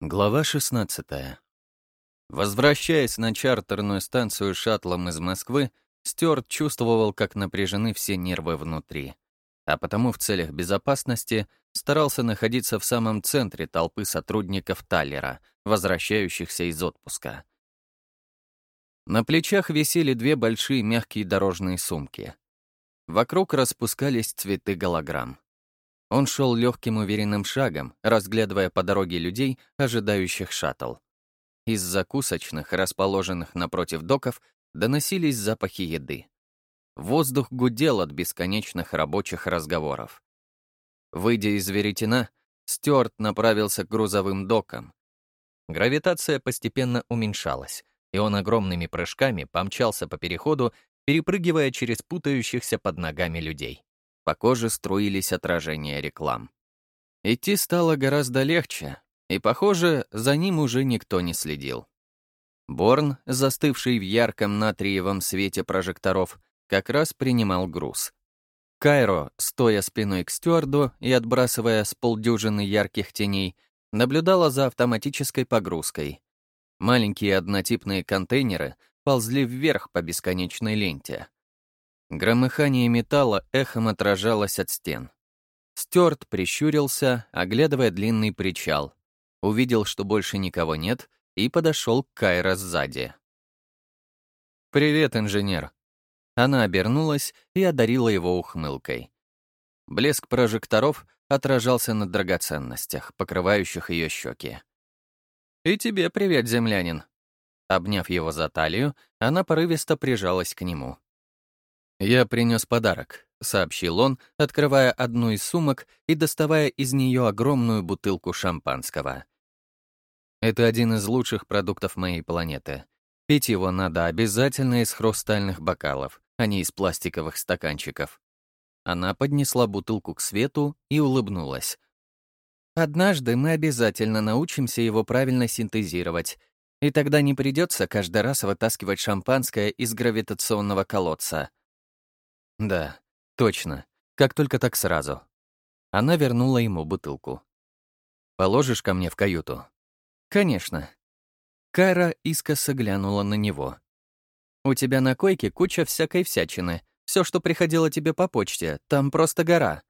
Глава 16. Возвращаясь на чартерную станцию шаттлом из Москвы, Стюарт чувствовал, как напряжены все нервы внутри, а потому в целях безопасности старался находиться в самом центре толпы сотрудников Таллера, возвращающихся из отпуска. На плечах висели две большие мягкие дорожные сумки. Вокруг распускались цветы голограмм. Он шел легким уверенным шагом, разглядывая по дороге людей, ожидающих шаттл. Из закусочных, расположенных напротив доков, доносились запахи еды. Воздух гудел от бесконечных рабочих разговоров. Выйдя из веретена, Стюарт направился к грузовым докам. Гравитация постепенно уменьшалась, и он огромными прыжками помчался по переходу, перепрыгивая через путающихся под ногами людей. По коже струились отражения реклам. Идти стало гораздо легче, и, похоже, за ним уже никто не следил. Борн, застывший в ярком натриевом свете прожекторов, как раз принимал груз. Кайро, стоя спиной к стюарду и отбрасывая с полдюжины ярких теней, наблюдала за автоматической погрузкой. Маленькие однотипные контейнеры ползли вверх по бесконечной ленте. Громыхание металла эхом отражалось от стен. Стюарт прищурился, оглядывая длинный причал. Увидел, что больше никого нет, и подошел к Кайра сзади. «Привет, инженер». Она обернулась и одарила его ухмылкой. Блеск прожекторов отражался на драгоценностях, покрывающих ее щеки. «И тебе привет, землянин». Обняв его за талию, она порывисто прижалась к нему. «Я принес подарок», — сообщил он, открывая одну из сумок и доставая из нее огромную бутылку шампанского. «Это один из лучших продуктов моей планеты. Пить его надо обязательно из хрустальных бокалов, а не из пластиковых стаканчиков». Она поднесла бутылку к свету и улыбнулась. «Однажды мы обязательно научимся его правильно синтезировать, и тогда не придется каждый раз вытаскивать шампанское из гравитационного колодца», да, точно. Как только так сразу. Она вернула ему бутылку. «Положишь ко мне в каюту?» «Конечно». Кайра искоса глянула на него. «У тебя на койке куча всякой всячины. Все, что приходило тебе по почте, там просто гора».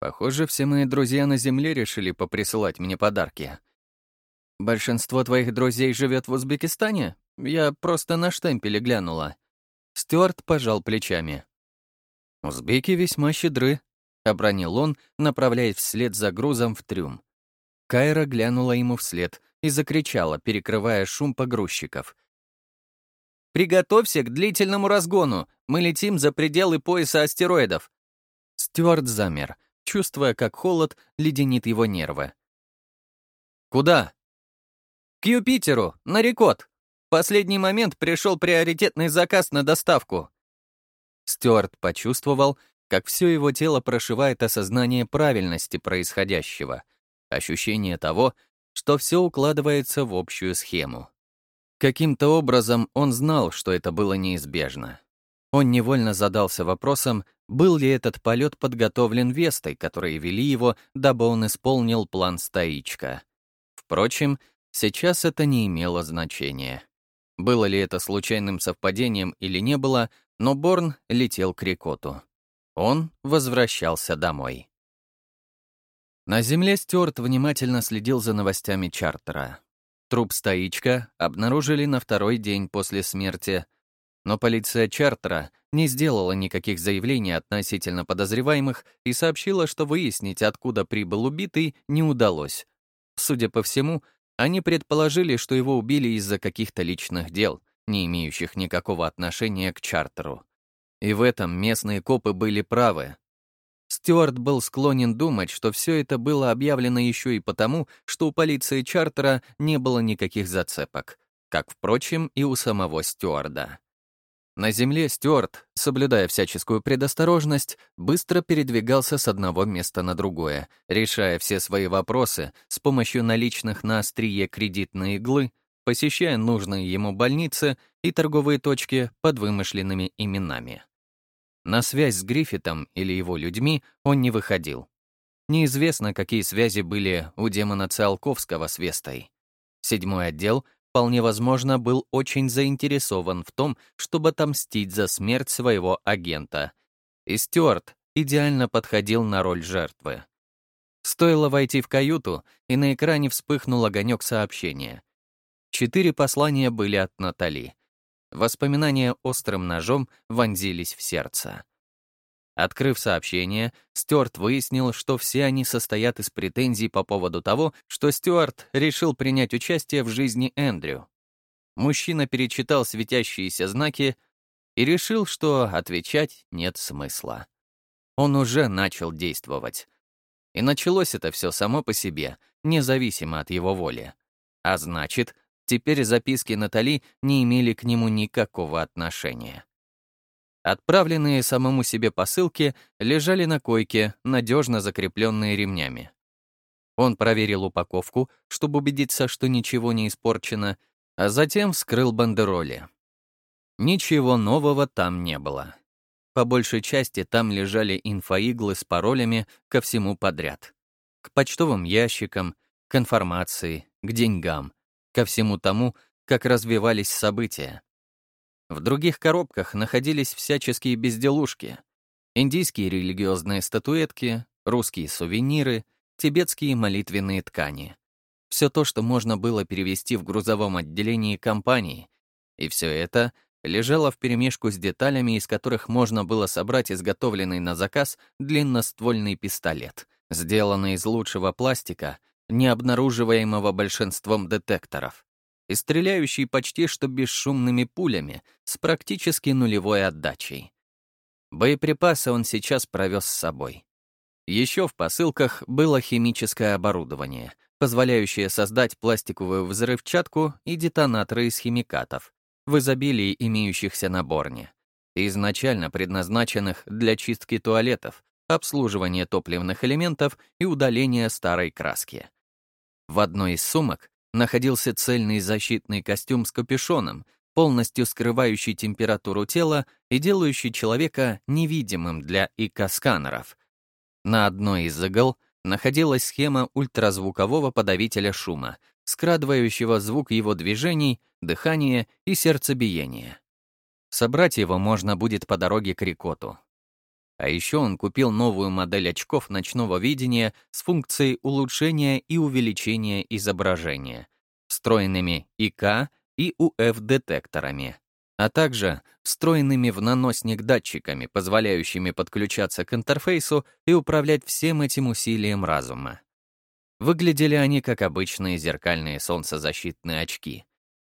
«Похоже, все мои друзья на Земле решили поприсылать мне подарки». «Большинство твоих друзей живет в Узбекистане? Я просто на штемпеле глянула». Стюарт пожал плечами. «Узбеки весьма щедры», — обронил он, направляясь вслед за грузом в трюм. Кайра глянула ему вслед и закричала, перекрывая шум погрузчиков. «Приготовься к длительному разгону! Мы летим за пределы пояса астероидов!» Стюарт замер, чувствуя, как холод леденит его нервы. «Куда?» «К Юпитеру, на Рекот. Последний момент пришел приоритетный заказ на доставку. Стюарт почувствовал, как все его тело прошивает осознание правильности происходящего, ощущение того, что все укладывается в общую схему. Каким-то образом он знал, что это было неизбежно. Он невольно задался вопросом, был ли этот полет подготовлен Вестой, которые вели его, дабы он исполнил план стоичка. Впрочем, сейчас это не имело значения. Было ли это случайным совпадением или не было, но Борн летел к Рикоту. Он возвращался домой. На земле Стюарт внимательно следил за новостями чартера. Труп стоичка обнаружили на второй день после смерти, но полиция чартера не сделала никаких заявлений относительно подозреваемых и сообщила, что выяснить, откуда прибыл убитый, не удалось. Судя по всему, они предположили, что его убили из-за каких-то личных дел — не имеющих никакого отношения к чартеру. И в этом местные копы были правы. Стюарт был склонен думать, что все это было объявлено еще и потому, что у полиции чартера не было никаких зацепок, как, впрочем, и у самого Стюарда. На земле Стюарт, соблюдая всяческую предосторожность, быстро передвигался с одного места на другое, решая все свои вопросы с помощью наличных на острие кредитной иглы посещая нужные ему больницы и торговые точки под вымышленными именами. На связь с Гриффитом или его людьми он не выходил. неизвестно, какие связи были у демона Циолковского с Вестой. Седьмой отдел, вполне возможно, был очень заинтересован в том, чтобы отомстить за смерть своего агента. И Стюарт идеально подходил на роль жертвы. Стоило войти в каюту, и на экране вспыхнул огонек сообщения. Четыре послания были от Натали. Воспоминания острым ножом вонзились в сердце. Открыв сообщение, Стюарт выяснил, что все они состоят из претензий по поводу того, что Стюарт решил принять участие в жизни Эндрю. Мужчина перечитал светящиеся знаки и решил, что отвечать нет смысла. Он уже начал действовать. И началось это все само по себе, независимо от его воли. А значит, теперь записки Натали не имели к нему никакого отношения. Отправленные самому себе посылки лежали на койке, надежно закрепленные ремнями. Он проверил упаковку, чтобы убедиться, что ничего не испорчено, а затем вскрыл бандероли. Ничего нового там не было. По большей части там лежали инфоиглы с паролями ко всему подряд. К почтовым ящикам, к информации, к деньгам, ко всему тому, как развивались события. В других коробках находились всяческие безделушки. Индийские религиозные статуэтки, русские сувениры, тибетские молитвенные ткани. Все то, что можно было перевести в грузовом отделении компании. И все это лежало вперемешку с деталями, из которых можно было собрать изготовленный на заказ длинноствольный пистолет, сделанный из лучшего пластика, не обнаруживаемого большинством детекторов и стреляющий почти что бесшумными пулями с практически нулевой отдачей. Боеприпасы он сейчас провез с собой. Еще в посылках было химическое оборудование, позволяющее создать пластиковую взрывчатку и детонаторы из химикатов, в изобилии имеющихся на Борне, изначально предназначенных для чистки туалетов, обслуживания топливных элементов и удаления старой краски. В одной из сумок находился цельный защитный костюм с капюшоном, полностью скрывающий температуру тела и делающий человека невидимым для ИК-сканеров. На одной из игл находилась схема ультразвукового подавителя шума, скрадывающего звук его движений, дыхания и сердцебиения. Собрать его можно будет по дороге к Рикоту. А еще он купил новую модель очков ночного видения с функцией улучшения и увеличения изображения, встроенными ИК и УФ-детекторами, а также встроенными в наносник датчиками, позволяющими подключаться к интерфейсу и управлять всем этим усилием разума. Выглядели они как обычные зеркальные солнцезащитные очки.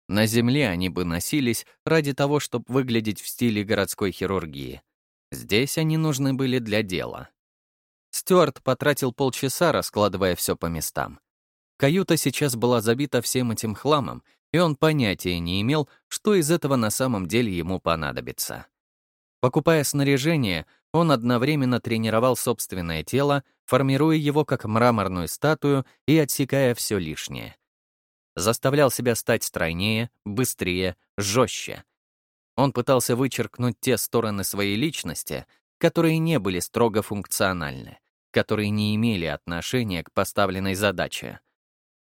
На Земле они бы носились ради того, чтобы выглядеть в стиле городской хирургии — Здесь они нужны были для дела. Стюарт потратил полчаса, раскладывая все по местам. Каюта сейчас была забита всем этим хламом, и он понятия не имел, что из этого на самом деле ему понадобится. Покупая снаряжение, он одновременно тренировал собственное тело, формируя его как мраморную статую и отсекая все лишнее. Заставлял себя стать стройнее, быстрее, жестче. Он пытался вычеркнуть те стороны своей личности, которые не были строго функциональны, которые не имели отношения к поставленной задаче.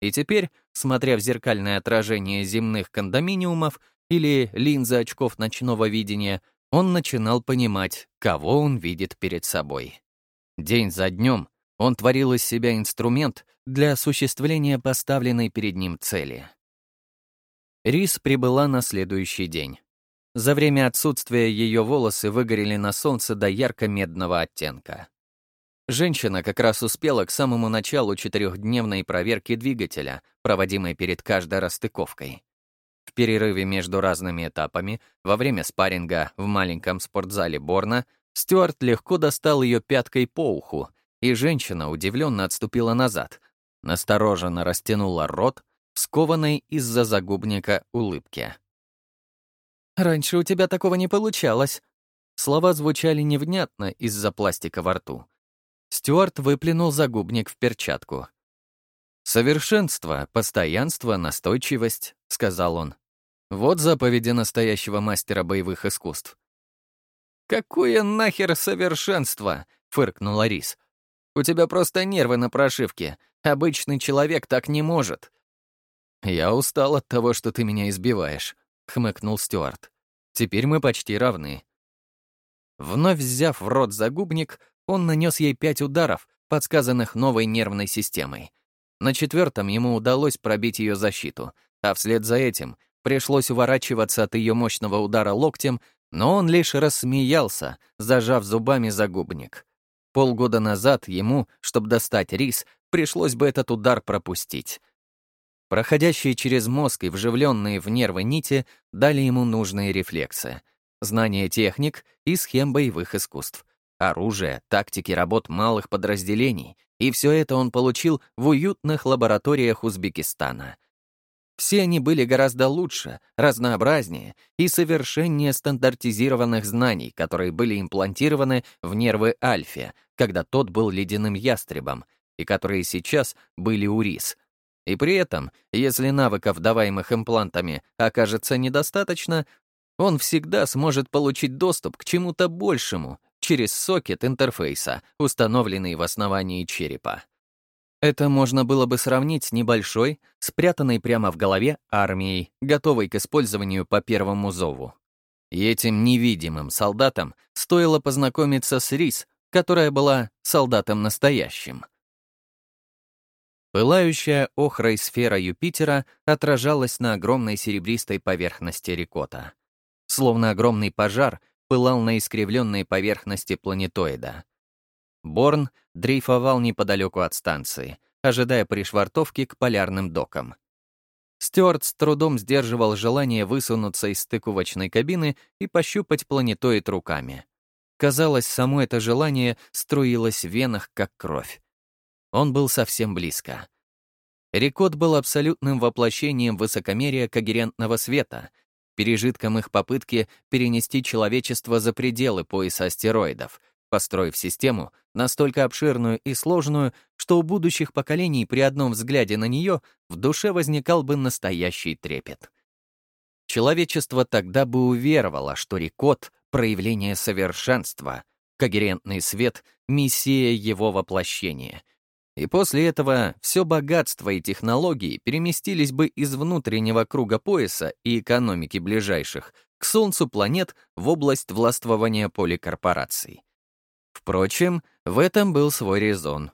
И теперь, смотря в зеркальное отражение земных кондоминиумов или линзы очков ночного видения, он начинал понимать, кого он видит перед собой. День за днем он творил из себя инструмент для осуществления поставленной перед ним цели. Рис прибыла на следующий день. За время отсутствия ее волосы выгорели на солнце до ярко-медного оттенка. Женщина как раз успела к самому началу четырехдневной проверки двигателя, проводимой перед каждой расстыковкой. В перерыве между разными этапами, во время спарринга в маленьком спортзале Борна, Стюарт легко достал ее пяткой по уху, и женщина удивленно отступила назад, настороженно растянула рот, скованной из-за загубника улыбки. «Раньше у тебя такого не получалось». Слова звучали невнятно из-за пластика во рту. Стюарт выплюнул загубник в перчатку. «Совершенство, постоянство, настойчивость», — сказал он. «Вот заповеди настоящего мастера боевых искусств». «Какое нахер совершенство?» — фыркнула Рис. У тебя просто нервы на прошивке. Обычный человек так не может». «Я устал от того, что ты меня избиваешь», — хмыкнул Стюарт. «Теперь мы почти равны». Вновь взяв в рот загубник, он нанес ей пять ударов, подсказанных новой нервной системой. На четвертом ему удалось пробить ее защиту, а вслед за этим пришлось уворачиваться от ее мощного удара локтем, но он лишь рассмеялся, зажав зубами загубник. Полгода назад ему, чтобы достать рис, пришлось бы этот удар пропустить. Проходящие через мозг и вживленные в нервы нити дали ему нужные рефлексы. Знание техник и схем боевых искусств. Оружие, тактики работ малых подразделений. И все это он получил в уютных лабораториях Узбекистана. Все они были гораздо лучше, разнообразнее и совершеннее стандартизированных знаний, которые были имплантированы в нервы Альфе, когда тот был ледяным ястребом, и которые сейчас были у Рис. И при этом, если навыков, даваемых имплантами, окажется недостаточно, он всегда сможет получить доступ к чему-то большему через сокет интерфейса, установленный в основании черепа. Это можно было бы сравнить с небольшой, спрятанной прямо в голове армией, готовой к использованию по первому зову. И этим невидимым солдатам стоило познакомиться с Рис, которая была солдатом настоящим. Пылающая охрой сфера Юпитера отражалась на огромной серебристой поверхности Рикота. Словно огромный пожар пылал на искривленной поверхности планетоида. Борн дрейфовал неподалеку от станции, ожидая пришвартовки к полярным докам. Стюарт с трудом сдерживал желание высунуться из стыковочной кабины и пощупать планетоид руками. Казалось, само это желание струилось в венах, как кровь. Он был совсем близко. Рекот был абсолютным воплощением высокомерия когерентного света — пережитком их попытки перенести человечество за пределы пояса астероидов, построив систему настолько обширную и сложную, что у будущих поколений при одном взгляде на нее в душе возникал бы настоящий трепет. Человечество тогда бы уверовало, что Рикот — проявление совершенства, когерентный свет — миссия его воплощения — и после этого все богатство и технологии переместились бы из внутреннего круга пояса и экономики ближайших к Солнцу планет в область властвования поликорпораций. Впрочем, в этом был свой резон.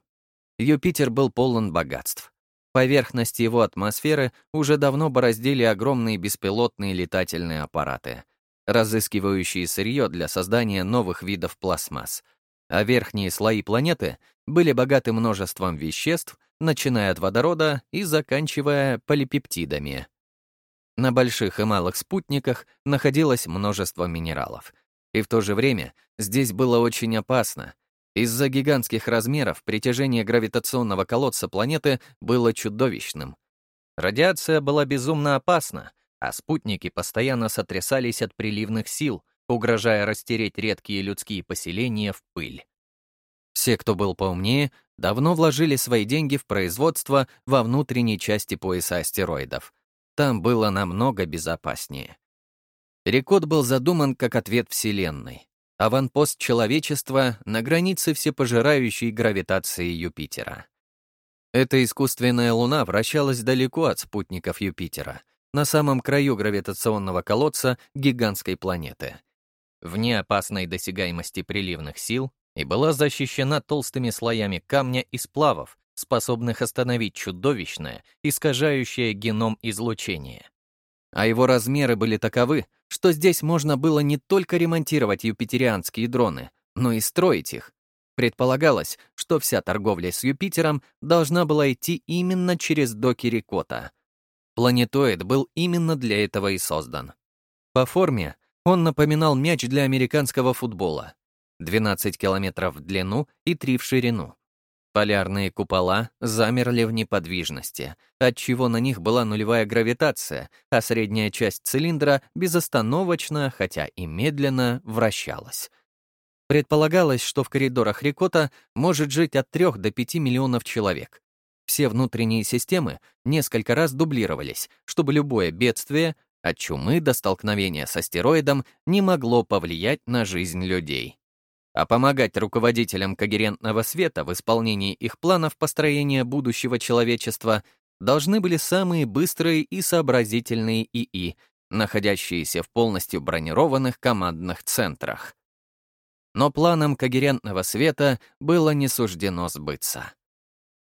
Юпитер был полон богатств. Поверхность его атмосферы уже давно бороздили огромные беспилотные летательные аппараты, разыскивающие сырье для создания новых видов пластмасс, а верхние слои планеты были богаты множеством веществ, начиная от водорода и заканчивая полипептидами. На больших и малых спутниках находилось множество минералов. И в то же время здесь было очень опасно. Из-за гигантских размеров притяжение гравитационного колодца планеты было чудовищным. Радиация была безумно опасна, а спутники постоянно сотрясались от приливных сил, угрожая растереть редкие людские поселения в пыль. Все, кто был поумнее, давно вложили свои деньги в производство во внутренней части пояса астероидов. Там было намного безопаснее. Перекод был задуман как ответ Вселенной. Аванпост человечества на границе всепожирающей гравитации Юпитера. Эта искусственная Луна вращалась далеко от спутников Юпитера, на самом краю гравитационного колодца гигантской планеты — вне опасной досягаемости приливных сил и была защищена толстыми слоями камня и сплавов, способных остановить чудовищное, искажающее геном излучение. А его размеры были таковы, что здесь можно было не только ремонтировать юпитерианские дроны, но и строить их. Предполагалось, что вся торговля с Юпитером должна была идти именно через доки Рикота. Планетоид был именно для этого и создан. По форме он напоминал мяч для американского футбола. 12 километров в длину и 3 в ширину. Полярные купола замерли в неподвижности, отчего на них была нулевая гравитация, а средняя часть цилиндра безостановочно, хотя и медленно, вращалась. Предполагалось, что в коридорах Рикота может жить от 3 до 5 миллионов человек. Все внутренние системы несколько раз дублировались, чтобы любое бедствие от чумы до столкновения с астероидом не могло повлиять на жизнь людей. а помогать руководителям когерентного света в исполнении их планов построения будущего человечества должны были самые быстрые и сообразительные ИИ, находящиеся в полностью бронированных командных центрах. Но планам когерентного света было не суждено сбыться.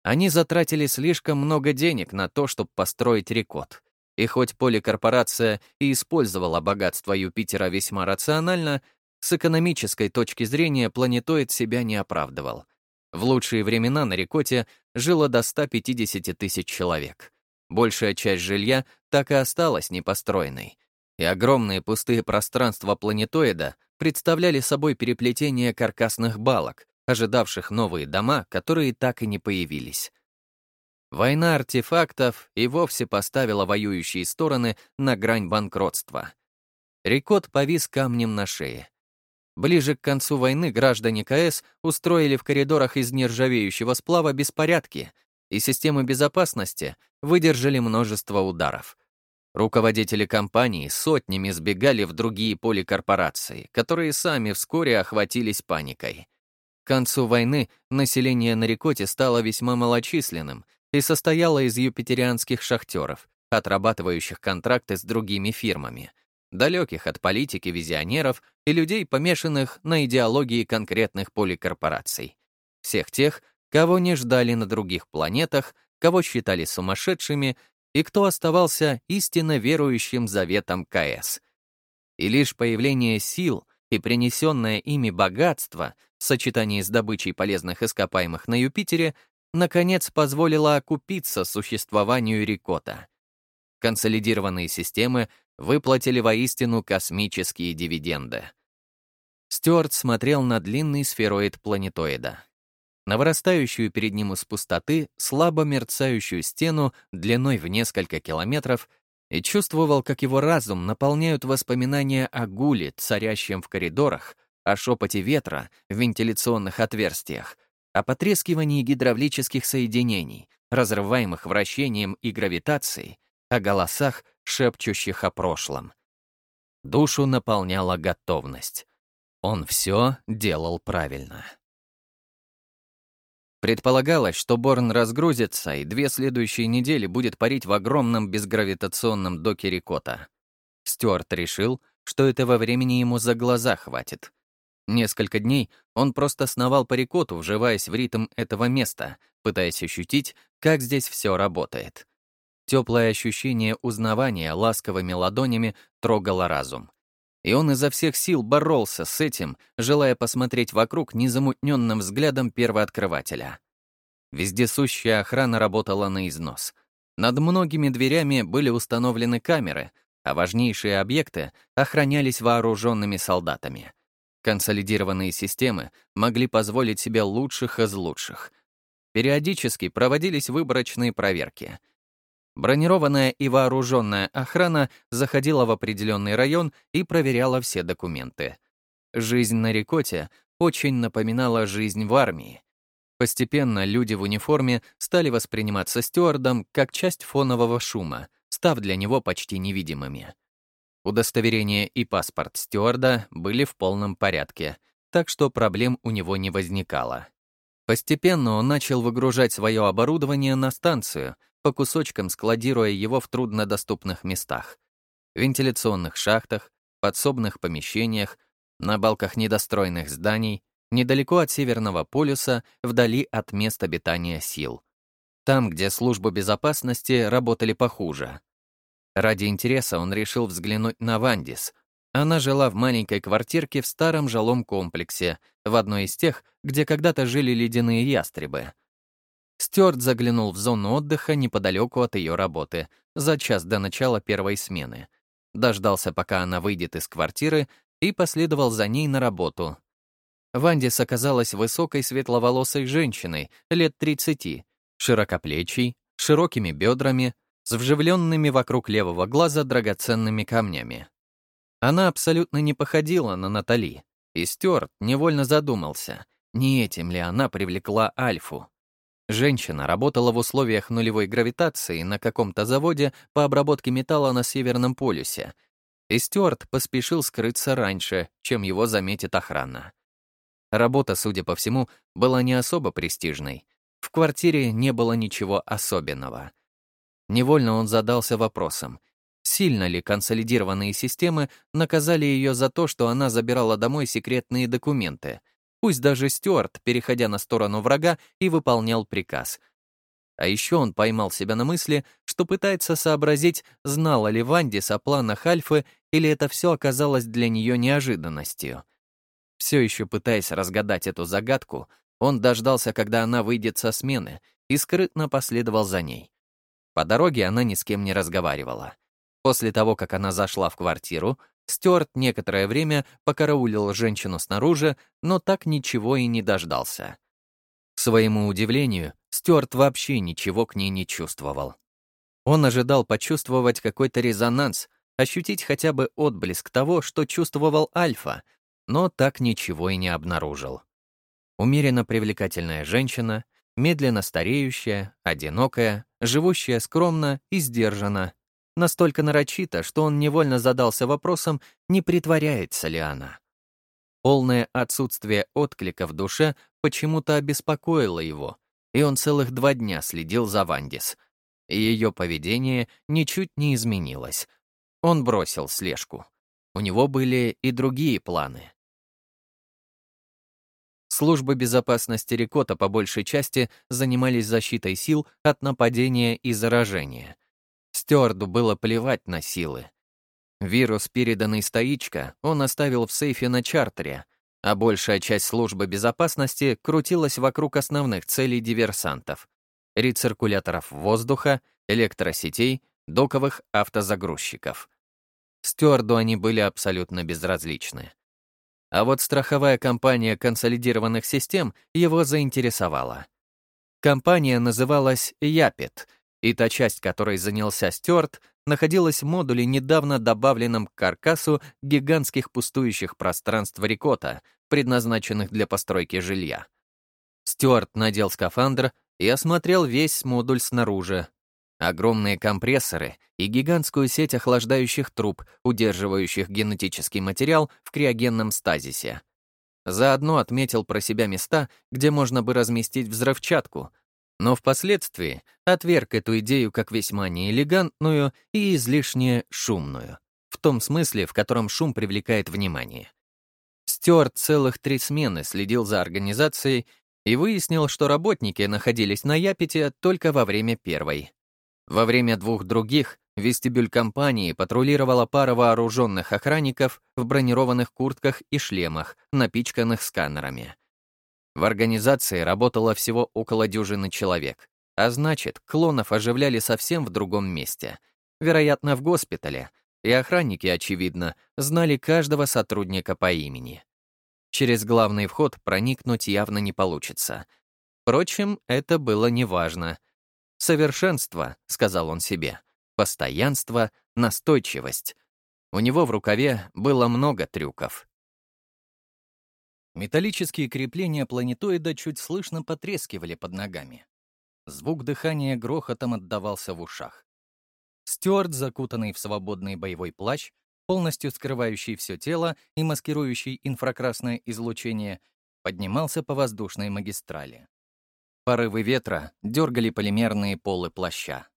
Они затратили слишком много денег на то, чтобы построить рекорд. И хоть поликорпорация и использовала богатство Юпитера весьма рационально, с экономической точки зрения планетоид себя не оправдывал. В лучшие времена на Рикоте жило до 150 тысяч человек. Большая часть жилья так и осталась непостроенной. И огромные пустые пространства планетоида представляли собой переплетение каркасных балок, ожидавших новые дома, которые так и не появились. Война артефактов и вовсе поставила воюющие стороны на грань банкротства. Рекот повис камнем на шее. Ближе к концу войны граждане КС устроили в коридорах из нержавеющего сплава беспорядки, и системы безопасности выдержали множество ударов. Руководители компании сотнями сбегали в другие поликорпорации, которые сами вскоре охватились паникой. К концу войны население на Рикоте стало весьма малочисленным и состояло из юпитерианских шахтеров, отрабатывающих контракты с другими фирмами, далеких от политики визионеров и людей, помешанных на идеологии конкретных поликорпораций. Всех тех, кого не ждали на других планетах, кого считали сумасшедшими и кто оставался истинно верующим заветом КС. И лишь появление сил и принесенное ими богатство в сочетании с добычей полезных ископаемых на Юпитере наконец позволило окупиться существованию Рикота. Консолидированные системы выплатили воистину космические дивиденды. Стюарт смотрел на длинный сфероид планетоида на вырастающую перед ним из пустоты слабо мерцающую стену длиной в несколько километров и чувствовал, как его разум наполняют воспоминания о гуле, царящем в коридорах, о шепоте ветра в вентиляционных отверстиях, о потрескивании гидравлических соединений, разрываемых вращением и гравитацией, о голосах, шепчущих о прошлом. Душу наполняла готовность. Он все делал правильно. Предполагалось, что Борн разгрузится и две следующие недели будет парить в огромном безгравитационном доке Рикота. Стюарт решил, что этого времени ему за глаза хватит. Несколько дней он просто сновал по Рикоту, вживаясь в ритм этого места, пытаясь ощутить, как здесь все работает. Теплое ощущение узнавания ласковыми ладонями трогало разум. И он изо всех сил боролся с этим, желая посмотреть вокруг незамутненным взглядом первооткрывателя. Вездесущая охрана работала на износ. Над многими дверями были установлены камеры, а важнейшие объекты охранялись вооруженными солдатами. Консолидированные системы могли позволить себе лучших из лучших. Периодически проводились выборочные проверки. Бронированная и вооруженная охрана заходила в определенный район и проверяла все документы. Жизнь на Рикоте очень напоминала жизнь в армии. Постепенно люди в униформе стали восприниматься стюардом как часть фонового шума, став для него почти невидимыми. Удостоверение и паспорт стюарда были в полном порядке, так что проблем у него не возникало. Постепенно он начал выгружать свое оборудование на станцию, по кусочкам складируя его в труднодоступных местах. Вентиляционных шахтах, подсобных помещениях, на балках недостроенных зданий, недалеко от Северного полюса, вдали от мест обитания сил. Там, где службы безопасности работали похуже. Ради интереса он решил взглянуть на Вандис. Она жила в маленькой квартирке в старом жилом комплексе, в одной из тех, где когда-то жили ледяные ястребы. Стюарт заглянул в зону отдыха неподалеку от ее работы, за час до начала первой смены. Дождался, пока она выйдет из квартиры, и последовал за ней на работу, Вандис оказалась высокой светловолосой женщиной, лет 30, широкоплечей, широкими бедрами, с вживленными вокруг левого глаза драгоценными камнями. Она абсолютно не походила на Натали, и Стюарт невольно задумался, не этим ли она привлекла Альфу. Женщина работала в условиях нулевой гравитации на каком-то заводе по обработке металла на Северном полюсе, и Стюарт поспешил скрыться раньше, чем его заметит охрана. Работа, судя по всему, была не особо престижной. В квартире не было ничего особенного. Невольно он задался вопросом, сильно ли консолидированные системы наказали ее за то, что она забирала домой секретные документы, пусть даже Стюарт, переходя на сторону врага, и выполнял приказ. А еще он поймал себя на мысли, что пытается сообразить, знала ли Вандис о планах Альфы, или это все оказалось для нее неожиданностью. Все еще пытаясь разгадать эту загадку, он дождался, когда она выйдет со смены, и скрытно последовал за ней. По дороге она ни с кем не разговаривала. После того, как она зашла в квартиру, Стюарт некоторое время покараулил женщину снаружи, но так ничего и не дождался. К своему удивлению, Стюарт вообще ничего к ней не чувствовал. Он ожидал почувствовать какой-то резонанс, ощутить хотя бы отблеск того, что чувствовал Альфа, но так ничего и не обнаружил. Умеренно привлекательная женщина, медленно стареющая, одинокая, живущая скромно и сдержанно, настолько нарочито, что он невольно задался вопросом, не притворяется ли она. Полное отсутствие отклика в душе почему-то обеспокоило его, и он целых два дня следил за Вандис. Ее поведение ничуть не изменилось. Он бросил слежку. У него были и другие планы. Службы безопасности Рикота по большей части занимались защитой сил от нападения и заражения. Стюарду было плевать на силы. Вирус, переданный стоичка, он оставил в сейфе на чартере, а большая часть службы безопасности крутилась вокруг основных целей диверсантов — рециркуляторов воздуха, электросетей, доковых автозагрузчиков. Стюарду они были абсолютно безразличны. А вот страховая компания консолидированных систем его заинтересовала. Компания называлась Япит, и та часть, которой занялся Стюарт, находилась в модуле, недавно добавленном к каркасу гигантских пустующих пространств Рикота, предназначенных для постройки жилья. Стюарт надел скафандр и осмотрел весь модуль снаружи, Огромные компрессоры и гигантскую сеть охлаждающих труб, удерживающих генетический материал в криогенном стазисе. Заодно отметил про себя места, где можно бы разместить взрывчатку, но впоследствии отверг эту идею как весьма неэлегантную и излишне шумную, в том смысле, в котором шум привлекает внимание. Стюарт целых три смены следил за организацией и выяснил, что работники находились на Япите только во время первой. Во время двух других вестибюль компании патрулировала пара вооруженных охранников в бронированных куртках и шлемах, напичканных сканерами. В организации работало всего около дюжины человек, а значит, клонов оживляли совсем в другом месте, вероятно, в госпитале, и охранники, очевидно, знали каждого сотрудника по имени. Через главный вход проникнуть явно не получится. Впрочем, это было неважно. Совершенство, сказал он себе, постоянство, настойчивость. У него в рукаве было много трюков. Металлические крепления планетоида чуть слышно потрескивали под ногами. Звук дыхания грохотом отдавался в ушах. Стюарт, закутанный в свободный боевой плащ, полностью скрывающий все тело и маскирующий инфракрасное излучение, поднимался по воздушной магистрали. Порывы ветра дергали полимерные полы плаща.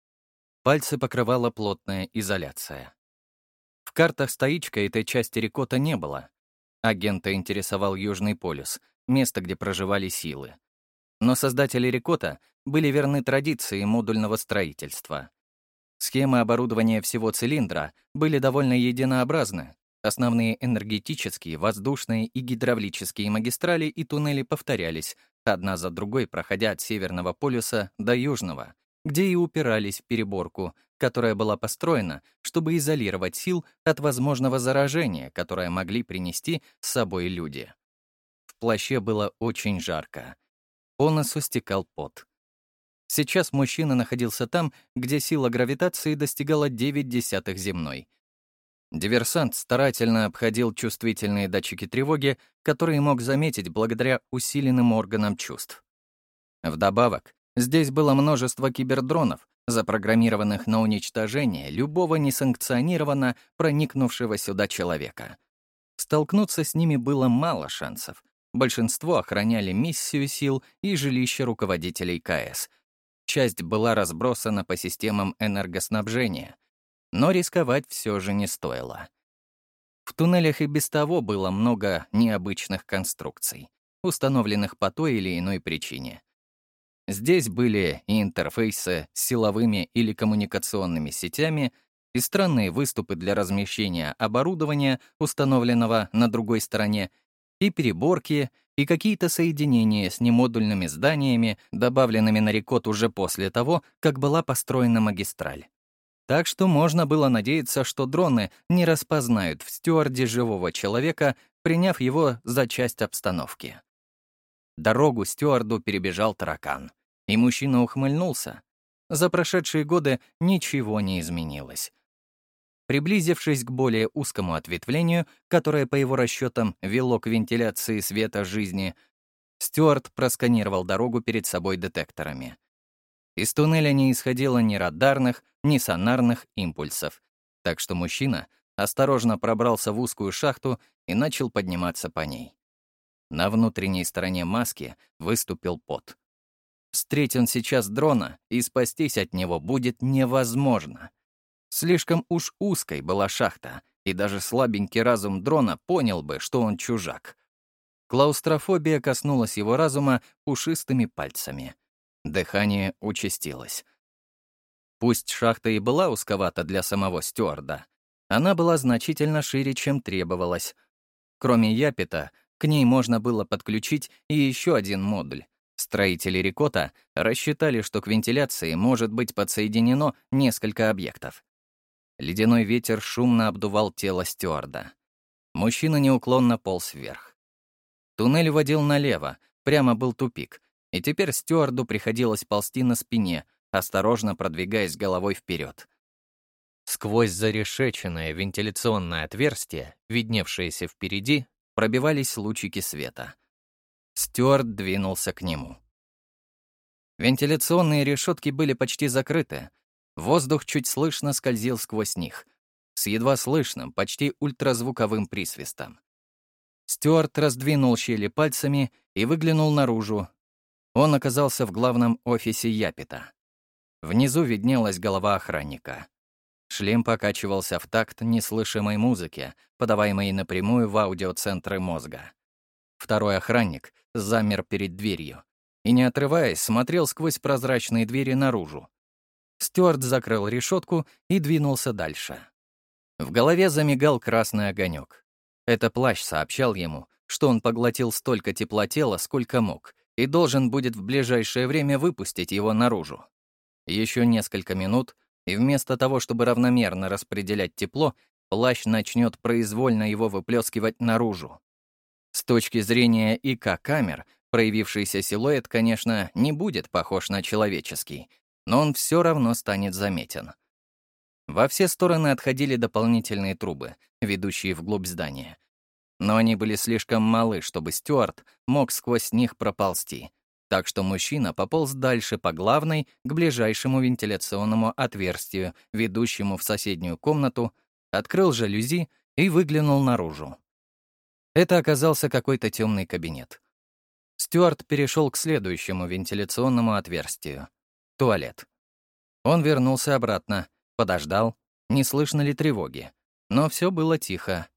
Пальцы покрывала плотная изоляция. В картах стоичка этой части Рикота не было. Агента интересовал Южный полюс, место, где проживали силы. Но создатели Рикота были верны традиции модульного строительства. Схемы оборудования всего цилиндра были довольно единообразны. Основные энергетические, воздушные и гидравлические магистрали и туннели повторялись, одна за другой проходя от Северного полюса до Южного, где и упирались в переборку, которая была построена, чтобы изолировать сил от возможного заражения, которое могли принести с собой люди. В плаще было очень жарко. По носу стекал пот. Сейчас мужчина находился там, где сила гравитации достигала 9 десятых земной — Диверсант старательно обходил чувствительные датчики тревоги, которые мог заметить благодаря усиленным органам чувств. Вдобавок, здесь было множество кибердронов, запрограммированных на уничтожение любого несанкционированно проникнувшего сюда человека. Столкнуться с ними было мало шансов, большинство охраняли миссию сил и жилища руководителей КС. Часть была разбросана по системам энергоснабжения, но рисковать все же не стоило. В туннелях и без того было много необычных конструкций, установленных по той или иной причине. Здесь были и интерфейсы с силовыми или коммуникационными сетями, и странные выступы для размещения оборудования, установленного на другой стороне, и переборки, и какие-то соединения с немодульными зданиями, добавленными на рекот уже после того, как была построена магистраль. Так что можно было надеяться, что дроны не распознают в стюарде живого человека, приняв его за часть обстановки. Дорогу стюарду перебежал таракан. И мужчина ухмыльнулся. За прошедшие годы ничего не изменилось. Приблизившись к более узкому ответвлению, которое, по его расчетам, вело к вентиляции света жизни, Стюарт просканировал дорогу перед собой детекторами. Из туннеля не исходило ни радарных, ни сонарных импульсов, так что мужчина осторожно пробрался в узкую шахту и начал подниматься по ней. На внутренней стороне маски выступил пот. Встреть он сейчас дрона, и спастись от него будет невозможно. Слишком уж узкой была шахта, и даже слабенький разум дрона понял бы, что он чужак. Клаустрофобия коснулась его разума пушистыми пальцами. Дыхание участилось. Пусть шахта и была узковата для самого стюарда, она была значительно шире, чем требовалось. Кроме Япита, к ней можно было подключить и еще один модуль, Строители Рикота рассчитали, что к вентиляции может быть подсоединено несколько объектов. Ледяной ветер шумно обдувал тело стюарда. Мужчина неуклонно полз вверх. Туннель водил налево, прямо был тупик, и теперь стюарду приходилось ползти на спине, осторожно продвигаясь головой вперед. Сквозь зарешеченное вентиляционное отверстие, видневшееся впереди, пробивались лучики света — Стюарт двинулся к нему. Вентиляционные решетки были почти закрыты. Воздух чуть слышно скользил сквозь них, с едва слышным, почти ультразвуковым присвистом. Стюарт раздвинул щели пальцами и выглянул наружу. Он оказался в главном офисе Япита. Внизу виднелась голова охранника. Шлем покачивался в такт неслышимой музыки, подаваемой напрямую в аудиоцентры мозга. Второй охранник замер перед дверью и, не отрываясь, смотрел сквозь прозрачные двери наружу. Стюарт закрыл решетку и двинулся дальше. В голове замигал красный огонек. Это плащ сообщал ему, что он поглотил столько тепла тела, сколько мог, и должен будет в ближайшее время выпустить его наружу. Еще несколько минут, и вместо того, чтобы равномерно распределять тепло, плащ начнет произвольно его выплескивать наружу. С точки зрения ИК-камер, проявившийся силуэт, конечно, не будет похож на человеческий, но он все равно станет заметен. Во все стороны отходили дополнительные трубы, ведущие вглубь здания. Но они были слишком малы, чтобы Стюарт мог сквозь них проползти, так что мужчина пополз дальше по главной к ближайшему вентиляционному отверстию, ведущему в соседнюю комнату, открыл жалюзи и выглянул наружу. Это оказался какой-то темный кабинет. Стюарт перешел к следующему вентиляционному отверстию — туалет. Он вернулся обратно, подождал, не слышно ли тревоги. Но все было тихо.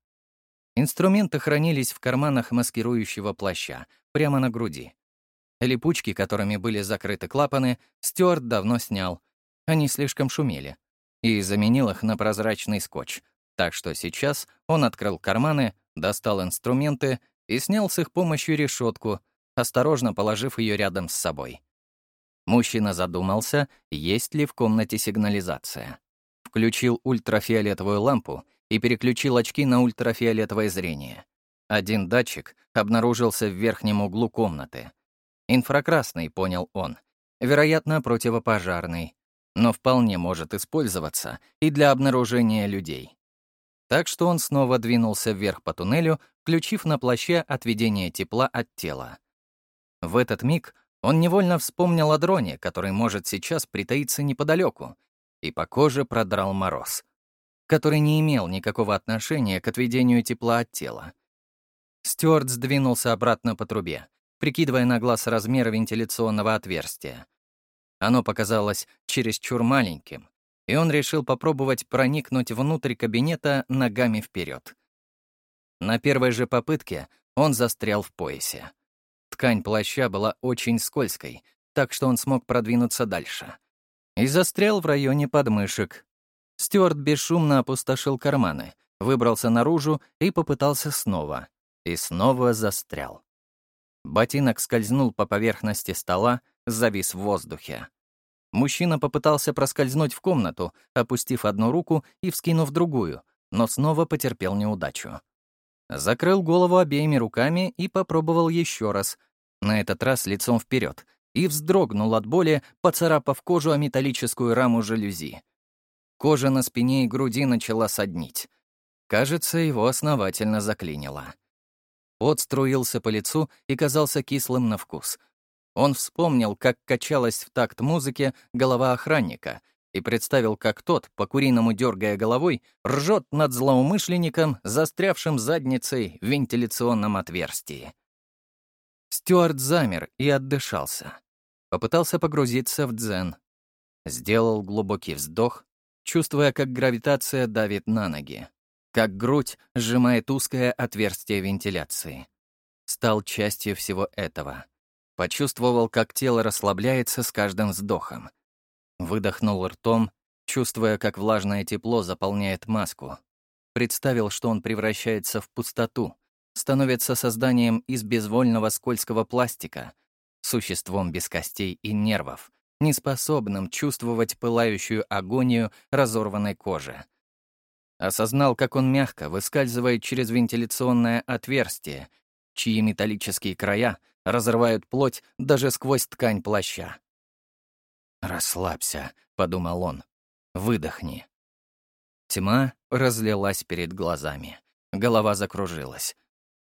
Инструменты хранились в карманах маскирующего плаща, прямо на груди. Липучки, которыми были закрыты клапаны, Стюарт давно снял. Они слишком шумели. И заменил их на прозрачный скотч. Так что сейчас он открыл карманы, достал инструменты и снял с их помощью решетку, осторожно положив ее рядом с собой. Мужчина задумался, есть ли в комнате сигнализация. Включил ультрафиолетовую лампу и переключил очки на ультрафиолетовое зрение. Один датчик обнаружился в верхнем углу комнаты. Инфракрасный, понял он. Вероятно, противопожарный. Но вполне может использоваться и для обнаружения людей. Так что он снова двинулся вверх по туннелю, включив на плаще отведение тепла от тела. В этот миг он невольно вспомнил о дроне, который может сейчас притаиться неподалеку, и по коже продрал мороз, который не имел никакого отношения к отведению тепла от тела. Стюарт сдвинулся обратно по трубе, прикидывая на глаз размер вентиляционного отверстия. Оно показалось чересчур маленьким, и он решил попробовать проникнуть внутрь кабинета ногами вперед. На первой же попытке он застрял в поясе. Ткань плаща была очень скользкой, так что он смог продвинуться дальше. И застрял в районе подмышек. Стюарт бесшумно опустошил карманы, выбрался наружу и попытался снова. И снова застрял. Ботинок скользнул по поверхности стола, завис в воздухе. Мужчина попытался проскользнуть в комнату, опустив одну руку и вскинув другую, но снова потерпел неудачу. Закрыл голову обеими руками и попробовал еще раз, на этот раз лицом вперед, и вздрогнул от боли, поцарапав кожу о металлическую раму жалюзи. Кожа на спине и груди начала соднить. Кажется, его основательно заклинило. Пот струился по лицу и казался кислым на вкус. Он вспомнил, как качалась в такт музыки голова охранника и представил, как тот, по-куриному дергая головой, ржет над злоумышленником, застрявшим задницей в вентиляционном отверстии. Стюарт замер и отдышался. Попытался погрузиться в дзен. Сделал глубокий вздох, чувствуя, как гравитация давит на ноги как грудь сжимает узкое отверстие вентиляции. Стал частью всего этого. Почувствовал, как тело расслабляется с каждым вздохом. Выдохнул ртом, чувствуя, как влажное тепло заполняет маску. Представил, что он превращается в пустоту, становится созданием из безвольного скользкого пластика, существом без костей и нервов, неспособным чувствовать пылающую агонию разорванной кожи. Осознал, как он мягко выскальзывает через вентиляционное отверстие, чьи металлические края разрывают плоть даже сквозь ткань плаща. «Расслабься», — подумал он. «Выдохни». Тьма разлилась перед глазами. Голова закружилась.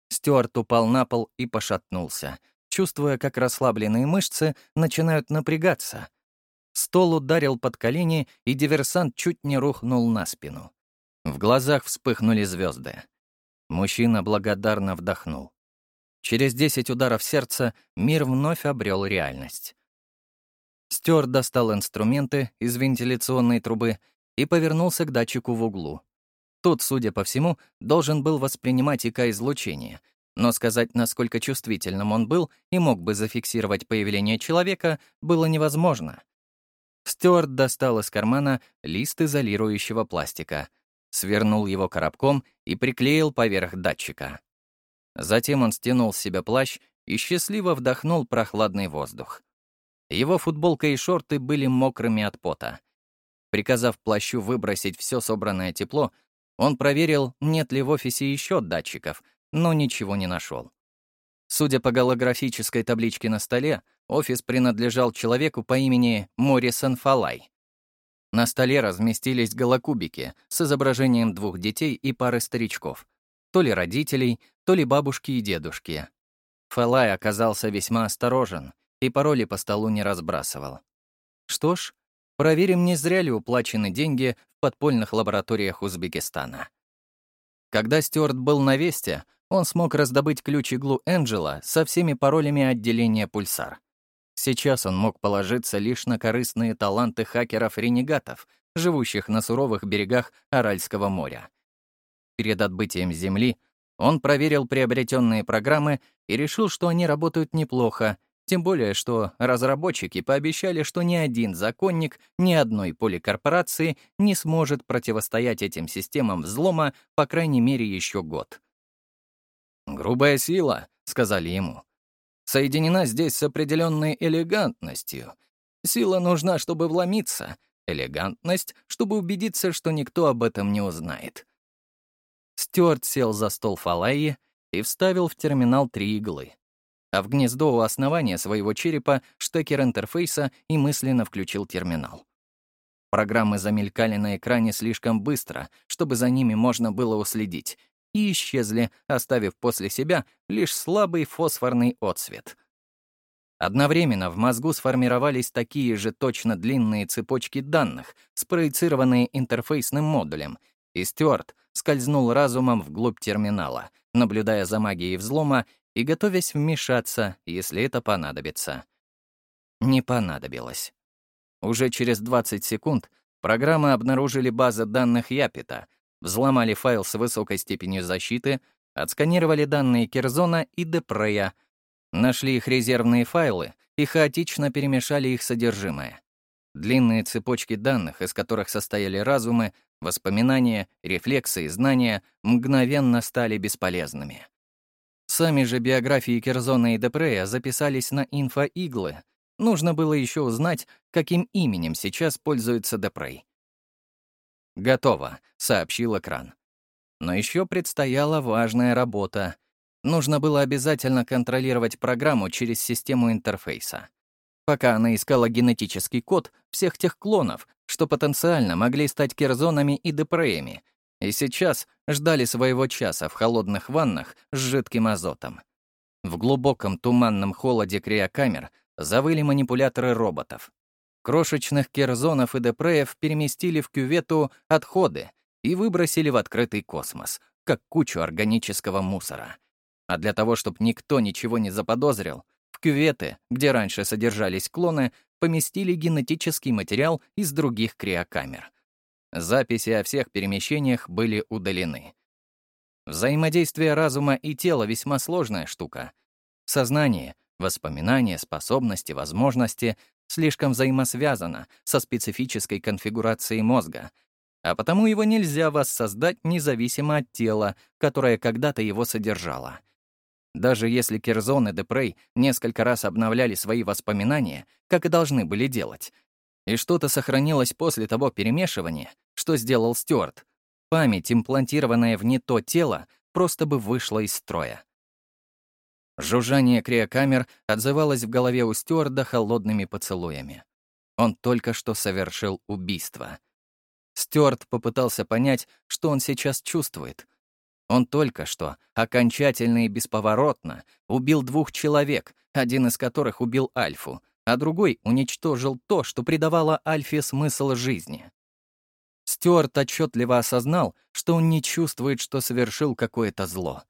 Стюарт упал на пол и пошатнулся, чувствуя, как расслабленные мышцы начинают напрягаться. Стол ударил под колени, и диверсант чуть не рухнул на спину. В глазах вспыхнули звезды. Мужчина благодарно вдохнул. Через десять ударов сердца мир вновь обрел реальность. Стюарт достал инструменты из вентиляционной трубы и повернулся к датчику в углу. Тот, судя по всему, должен был воспринимать ИК-излучение, но сказать, насколько чувствительным он был и мог бы зафиксировать появление человека, было невозможно. Стюарт достал из кармана лист изолирующего пластика — свернул его коробком и приклеил поверх датчика. Затем он стянул с себя плащ и счастливо вдохнул прохладный воздух. Его футболка и шорты были мокрыми от пота. Приказав плащу выбросить все собранное тепло, он проверил, нет ли в офисе еще датчиков, но ничего не нашел. Судя по голографической табличке на столе, офис принадлежал человеку по имени Моррисон Фалай. На столе разместились голокубики с изображением двух детей и пары старичков. То ли родителей, то ли бабушки и дедушки. Фалай оказался весьма осторожен и пароли по столу не разбрасывал. Что ж, проверим, не зря ли уплачены деньги в подпольных лабораториях Узбекистана. Когда Стюарт был на Весте, он смог раздобыть ключ-иглу Энджела со всеми паролями отделения «Пульсар». Сейчас он мог положиться лишь на корыстные таланты хакеров-ренегатов, живущих на суровых берегах Аральского моря. Перед отбытием Земли он проверил приобретенные программы и решил, что они работают неплохо, тем более, что разработчики пообещали, что ни один законник ни одной поликорпорации не сможет противостоять этим системам взлома, по крайней мере, еще год. «Грубая сила», — сказали ему соединена здесь с определенной элегантностью. Сила нужна, чтобы вломиться, элегантность, чтобы убедиться, что никто об этом не узнает. Стюарт сел за стол Фалайи и вставил в терминал три иглы. А в гнездо у основания своего черепа штекер интерфейса и мысленно включил терминал. Программы замелькали на экране слишком быстро, чтобы за ними можно было уследить, и исчезли, оставив после себя лишь слабый фосфорный отсвет. Одновременно в мозгу сформировались такие же точно длинные цепочки данных, спроецированные интерфейсным модулем, и Стюарт скользнул разумом вглубь терминала, наблюдая за магией взлома и готовясь вмешаться, если это понадобится. Не понадобилось. Уже через 20 секунд программы обнаружили базы данных Япита, взломали файл с высокой степенью защиты, отсканировали данные Керзона и Депрея, нашли их резервные файлы и хаотично перемешали их содержимое. Длинные цепочки данных, из которых состояли разумы, воспоминания, рефлексы и знания, мгновенно стали бесполезными. Сами же биографии Керзона и Депрея записались на инфоиглы. Нужно было еще узнать, каким именем сейчас пользуется Депрей. «Готово», — сообщил экран. Но еще предстояла важная работа. Нужно было обязательно контролировать программу через систему интерфейса пока она искала генетический код всех тех клонов, что потенциально могли стать керзонами и депреями, и сейчас ждали своего часа в холодных ваннах с жидким азотом. В глубоком туманном холоде криокамер завыли манипуляторы роботов. Крошечных керзонов и депреев переместили в кювету отходы и выбросили в открытый космос, как кучу органического мусора. А для того, чтобы никто ничего не заподозрил, в кюветы, где раньше содержались клоны, поместили генетический материал из других криокамер. Записи о всех перемещениях были удалены. Взаимодействие разума и тела — весьма сложная штука. Сознание, воспоминания, способности, возможности слишком взаимосвязано со специфической конфигурацией мозга, а потому его нельзя воссоздать независимо от тела, которое когда-то его содержало. Даже если Кирзон и Депрей несколько раз обновляли свои воспоминания, как и должны были делать, и что-то сохранилось после того перемешивания, что сделал Стюарт, память, имплантированная в не то тело, просто бы вышла из строя. Жужжание криокамер отзывалось в голове у Стюарда холодными поцелуями. Он только что совершил убийство. Стюарт попытался понять, что он сейчас чувствует — он только что, окончательно и бесповоротно, убил двух человек, один из которых убил Альфу, а другой уничтожил то, что придавало Альфе смысл жизни. Стюарт отчетливо осознал, что он не чувствует, что совершил какое-то зло.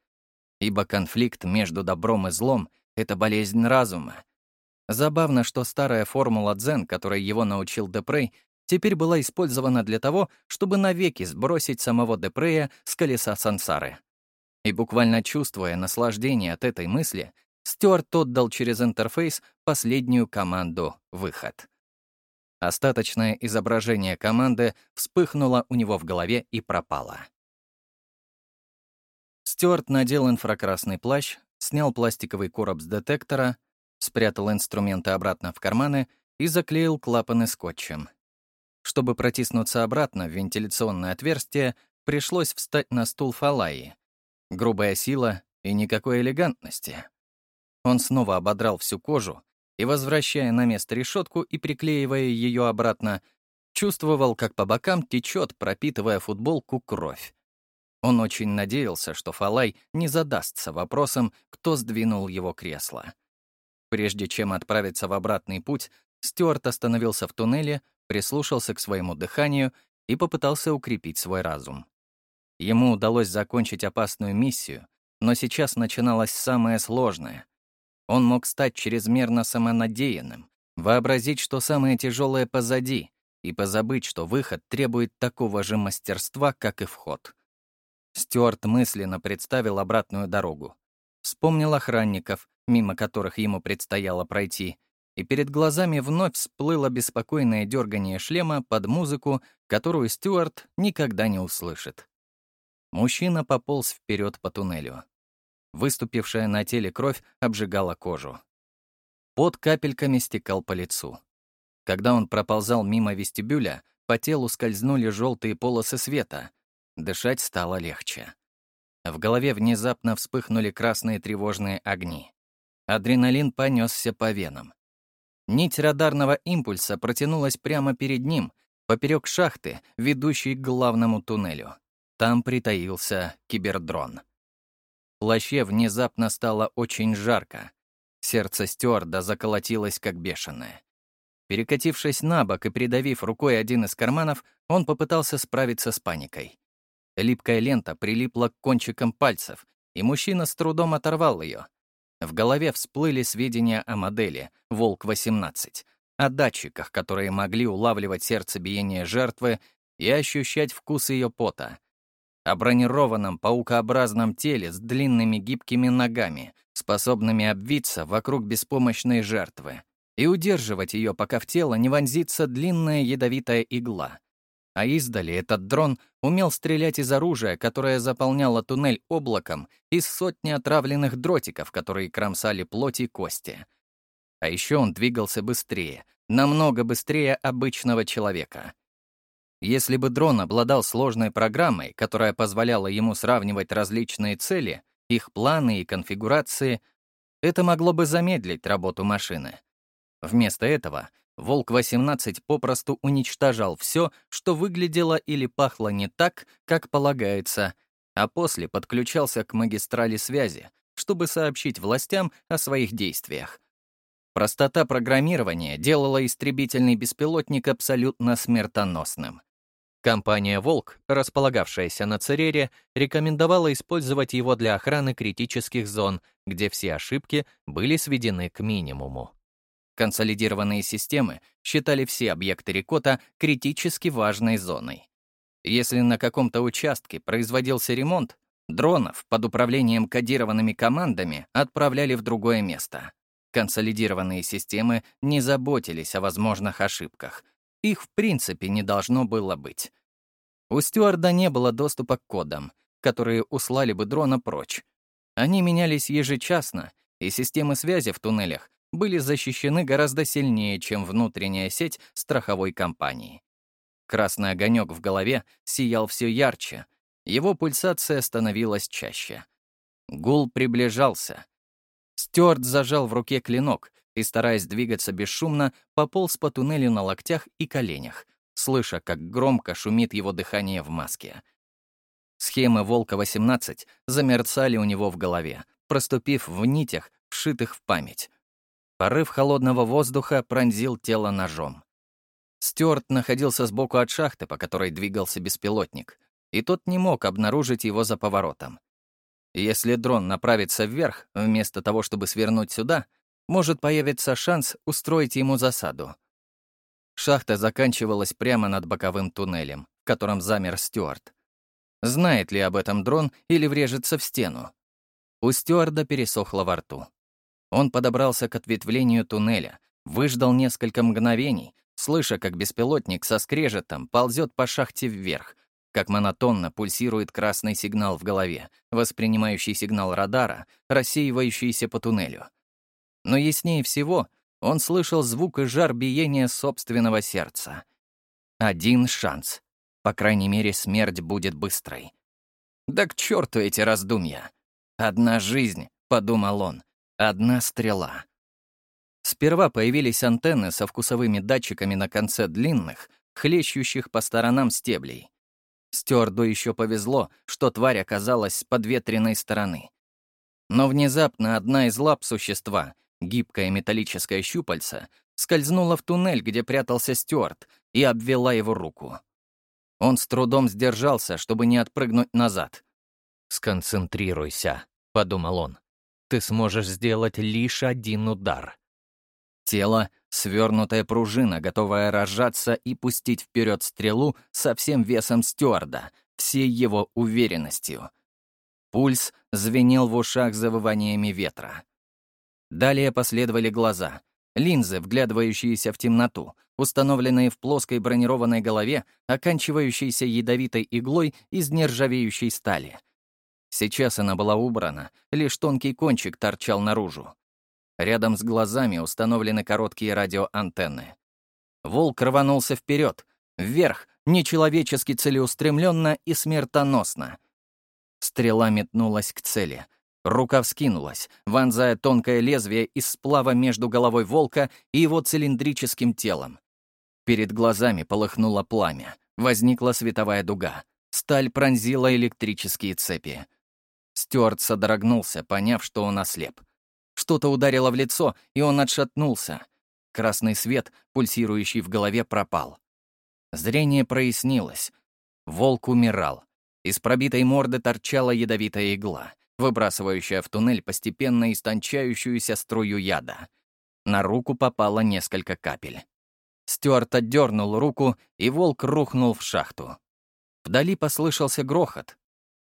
Ибо конфликт между добром и злом — это болезнь разума. Забавно, что старая формула дзен, которой его научил Депрей, теперь была использована для того, чтобы навеки сбросить самого Депрея с колеса сансары. И буквально чувствуя наслаждение от этой мысли, Стюарт отдал через интерфейс последнюю команду «Выход». Остаточное изображение команды вспыхнуло у него в голове и пропало. Стюарт надел инфракрасный плащ, снял пластиковый короб с детектора, спрятал инструменты обратно в карманы и заклеил клапаны скотчем. Чтобы протиснуться обратно в вентиляционное отверстие, пришлось встать на стул Фалаи. Грубая сила и никакой элегантности. Он снова ободрал всю кожу и, возвращая на место решетку и приклеивая ее обратно, чувствовал, как по бокам течет, пропитывая футболку, кровь. Он очень надеялся, что Фалай не задастся вопросом, кто сдвинул его кресло. Прежде чем отправиться в обратный путь, Стюарт остановился в туннеле, прислушался к своему дыханию и попытался укрепить свой разум. Ему удалось закончить опасную миссию, но сейчас начиналось самое сложное. Он мог стать чрезмерно самонадеянным, вообразить, что самое тяжелое позади, и позабыть, что выход требует такого же мастерства, как и вход. Стюарт мысленно представил обратную дорогу. Вспомнил охранников, мимо которых ему предстояло пройти, и перед глазами вновь всплыло беспокойное дергание шлема под музыку, которую Стюарт никогда не услышит. Мужчина пополз вперед по туннелю. Выступившая на теле кровь обжигала кожу. Под капельками стекал по лицу. Когда он проползал мимо вестибюля, по телу скользнули желтые полосы света. Дышать стало легче. В голове внезапно вспыхнули красные тревожные огни. Адреналин понесся по венам. Нить радарного импульса протянулась прямо перед ним, поперек шахты, ведущей к главному туннелю. Там притаился кибердрон. В плаще внезапно стало очень жарко. Сердце стюарда заколотилось, как бешеное. Перекатившись на бок и придавив рукой один из карманов, он попытался справиться с паникой. Липкая лента прилипла к кончикам пальцев, и мужчина с трудом оторвал ее. В голове всплыли сведения о модели «Волк-18», о датчиках, которые могли улавливать сердцебиение жертвы и ощущать вкус ее пота, о бронированном паукообразном теле с длинными гибкими ногами, способными обвиться вокруг беспомощной жертвы и удерживать ее, пока в тело не вонзится длинная ядовитая игла. А издали этот дрон умел стрелять из оружия, которое заполняло туннель облаком из сотни отравленных дротиков, которые кромсали плоть и кости. А еще он двигался быстрее, намного быстрее обычного человека. Если бы дрон обладал сложной программой, которая позволяла ему сравнивать различные цели, их планы и конфигурации, это могло бы замедлить работу машины. Вместо этого Волк-18 попросту уничтожал все, что выглядело или пахло не так, как полагается, а после подключался к магистрали связи, чтобы сообщить властям о своих действиях. Простота программирования делала истребительный беспилотник абсолютно смертоносным. Компания «Волк», располагавшаяся на Церере, рекомендовала использовать его для охраны критических зон, где все ошибки были сведены к минимуму. Консолидированные системы считали все объекты Рикота критически важной зоной. Если на каком-то участке производился ремонт, дронов под управлением кодированными командами отправляли в другое место. Консолидированные системы не заботились о возможных ошибках. Их в принципе не должно было быть. У стюарда не было доступа к кодам, которые услали бы дрона прочь. Они менялись ежечасно, и системы связи в туннелях были защищены гораздо сильнее, чем внутренняя сеть страховой компании. Красный огонек в голове сиял все ярче, его пульсация становилась чаще. Гул приближался. Стюарт зажал в руке клинок и, стараясь двигаться бесшумно, пополз по туннелю на локтях и коленях, слыша, как громко шумит его дыхание в маске. Схемы «Волка-18» замерцали у него в голове, проступив в нитях, вшитых в память. Порыв холодного воздуха пронзил тело ножом. Стюарт находился сбоку от шахты, по которой двигался беспилотник, и тот не мог обнаружить его за поворотом. Если дрон направится вверх, вместо того, чтобы свернуть сюда, может появиться шанс устроить ему засаду. Шахта заканчивалась прямо над боковым туннелем, в котором замер Стюарт. Знает ли об этом дрон или врежется в стену? У Стюарда пересохло во рту. Он подобрался к ответвлению туннеля, выждал несколько мгновений, слыша, как беспилотник со скрежетом ползет по шахте вверх, как монотонно пульсирует красный сигнал в голове, воспринимающий сигнал радара, рассеивающийся по туннелю. Но яснее всего он слышал звук и жар биения собственного сердца. Один шанс. По крайней мере, смерть будет быстрой. «Да к черту эти раздумья! Одна жизнь», — подумал он, Одна стрела. Сперва появились антенны со вкусовыми датчиками на конце длинных, хлещущих по сторонам стеблей. Стюарду еще повезло, что тварь оказалась с подветренной стороны. Но внезапно одна из лап существа, гибкое металлическое щупальце, скользнула в туннель, где прятался Стюарт, и обвела его руку. Он с трудом сдержался, чтобы не отпрыгнуть назад. «Сконцентрируйся», — подумал он ты сможешь сделать лишь один удар. Тело — свернутая пружина, готовая разжаться и пустить вперед стрелу со всем весом стюарда, всей его уверенностью. Пульс звенел в ушах завываниями ветра. Далее последовали глаза, линзы, вглядывающиеся в темноту, установленные в плоской бронированной голове, оканчивающейся ядовитой иглой из нержавеющей стали. Сейчас она была убрана, лишь тонкий кончик торчал наружу. Рядом с глазами установлены короткие радиоантенны. Волк рванулся вперед, вверх, нечеловечески целеустремленно и смертоносно. Стрела метнулась к цели. Рука вскинулась, вонзая тонкое лезвие из сплава между головой волка и его цилиндрическим телом. Перед глазами полыхнуло пламя, возникла световая дуга. Сталь пронзила электрические цепи. Стюарт содрогнулся, поняв, что он ослеп. Что-то ударило в лицо, и он отшатнулся. Красный свет, пульсирующий в голове, пропал. Зрение прояснилось. Волк умирал. Из пробитой морды торчала ядовитая игла, выбрасывающая в туннель постепенно истончающуюся струю яда. На руку попало несколько капель. Стюарт отдернул руку, и волк рухнул в шахту. Вдали послышался грохот.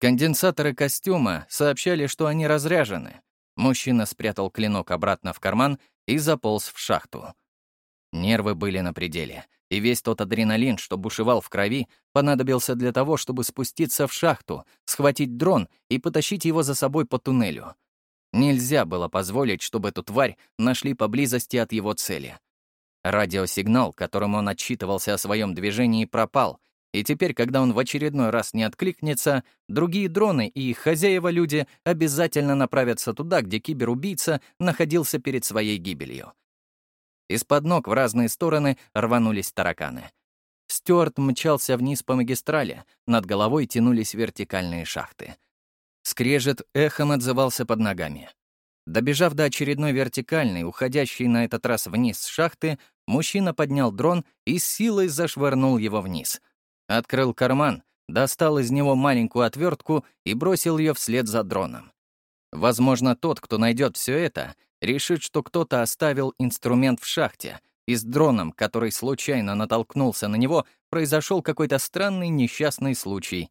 Конденсаторы костюма сообщали, что они разряжены. Мужчина спрятал клинок обратно в карман и заполз в шахту. Нервы были на пределе, и весь тот адреналин, что бушевал в крови, понадобился для того, чтобы спуститься в шахту, схватить дрон и потащить его за собой по туннелю. Нельзя было позволить, чтобы эту тварь нашли поблизости от его цели. Радиосигнал, которым он отчитывался о своем движении, пропал, и теперь, когда он в очередной раз не откликнется, другие дроны и их хозяева-люди обязательно направятся туда, где киберубийца находился перед своей гибелью. Из-под ног в разные стороны рванулись тараканы. Стюарт мчался вниз по магистрали, над головой тянулись вертикальные шахты. Скрежет эхом отзывался под ногами. Добежав до очередной вертикальной, уходящей на этот раз вниз шахты, мужчина поднял дрон и силой зашвырнул его вниз. Открыл карман, достал из него маленькую отвертку и бросил ее вслед за дроном. Возможно, тот, кто найдет все это, решит, что кто-то оставил инструмент в шахте, и с дроном, который случайно натолкнулся на него, произошел какой-то странный несчастный случай.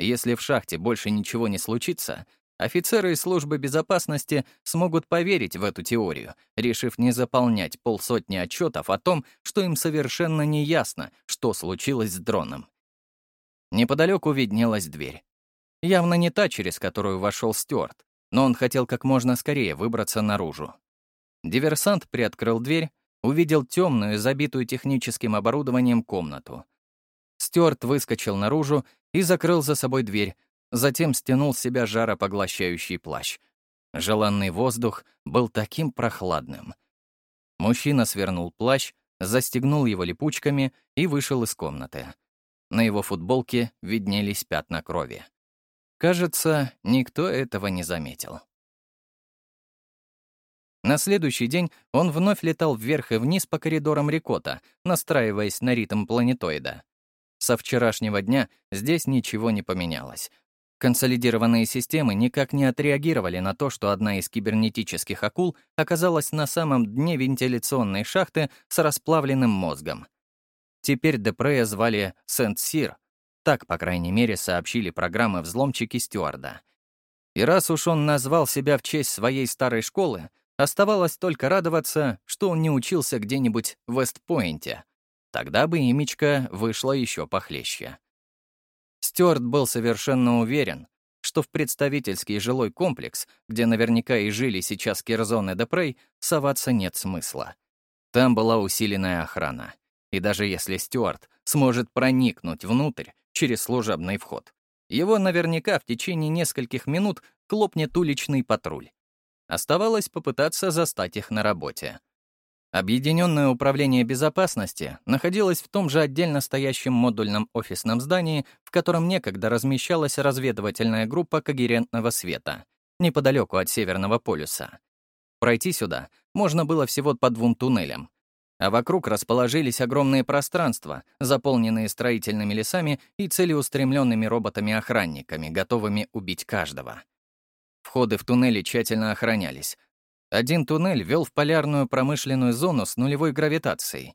Если в шахте больше ничего не случится, офицеры из службы безопасности смогут поверить в эту теорию, решив не заполнять полсотни отчетов о том, что им совершенно не ясно, что случилось с дроном. Неподалеку виднелась дверь. Явно не та, через которую вошел Стюарт но он хотел как можно скорее выбраться наружу. Диверсант приоткрыл дверь, увидел темную, забитую техническим оборудованием комнату. Стюарт выскочил наружу и закрыл за собой дверь, затем стянул с себя жаропоглощающий плащ. Желанный воздух был таким прохладным. Мужчина свернул плащ, застегнул его липучками и вышел из комнаты. На его футболке виднелись пятна крови. Кажется, никто этого не заметил. На следующий день он вновь летал вверх и вниз по коридорам Рикота, настраиваясь на ритм планетоида. Со вчерашнего дня здесь ничего не поменялось. Консолидированные системы никак не отреагировали на то, что одна из кибернетических акул оказалась на самом дне вентиляционной шахты с расплавленным мозгом. Теперь Депрея звали Сент-Сир, так, по крайней мере, сообщили программы взломчики стюарда. И раз уж он назвал себя в честь своей старой школы, оставалось только радоваться, что он не учился где-нибудь в Вестпойнте. Тогда бы имечко вышло еще похлеще. Стюарт был совершенно уверен, что в представительский жилой комплекс, где наверняка и жили сейчас Кирзон и Депрей, соваться нет смысла. Там была усиленная охрана. И даже если Стюарт сможет проникнуть внутрь, через служебный вход. Его наверняка в течение нескольких минут клопнет уличный патруль. Оставалось попытаться застать их на работе. Объединенное управление безопасности находилось в том же отдельно стоящем модульном офисном здании, в котором некогда размещалась разведывательная группа когерентного света, неподалеку от Северного полюса. Пройти сюда можно было всего по двум туннелям, а вокруг расположились огромные пространства, заполненные строительными лесами и целеустремленными роботами-охранниками, готовыми убить каждого. Входы в туннели тщательно охранялись. Один туннель вел в полярную промышленную зону с нулевой гравитацией.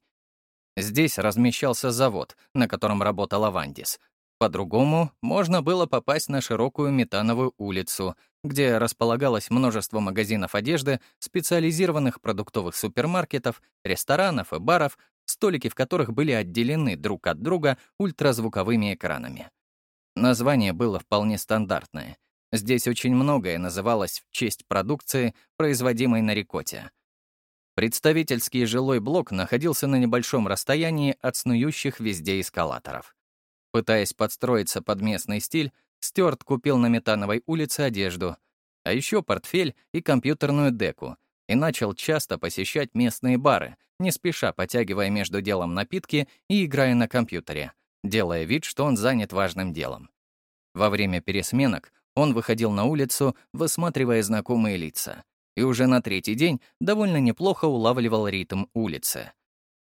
Здесь размещался завод, на котором работал Авандис. По-другому можно было попасть на широкую метановую улицу, где располагалось множество магазинов одежды, специализированных продуктовых супермаркетов, ресторанов и баров, столики в которых были отделены друг от друга ультразвуковыми экранами. Название было вполне стандартное. Здесь очень многое называлось в честь продукции, производимой на Рикоте. Представительский жилой блок находился на небольшом расстоянии от снующих везде эскалаторов. Пытаясь подстроиться под местный стиль, Стюарт купил на Метановой улице одежду, а еще портфель и компьютерную деку, и начал часто посещать местные бары, не спеша потягивая между делом напитки и играя на компьютере, делая вид, что он занят важным делом. Во время пересменок он выходил на улицу, высматривая знакомые лица, и уже на третий день довольно неплохо улавливал ритм улицы.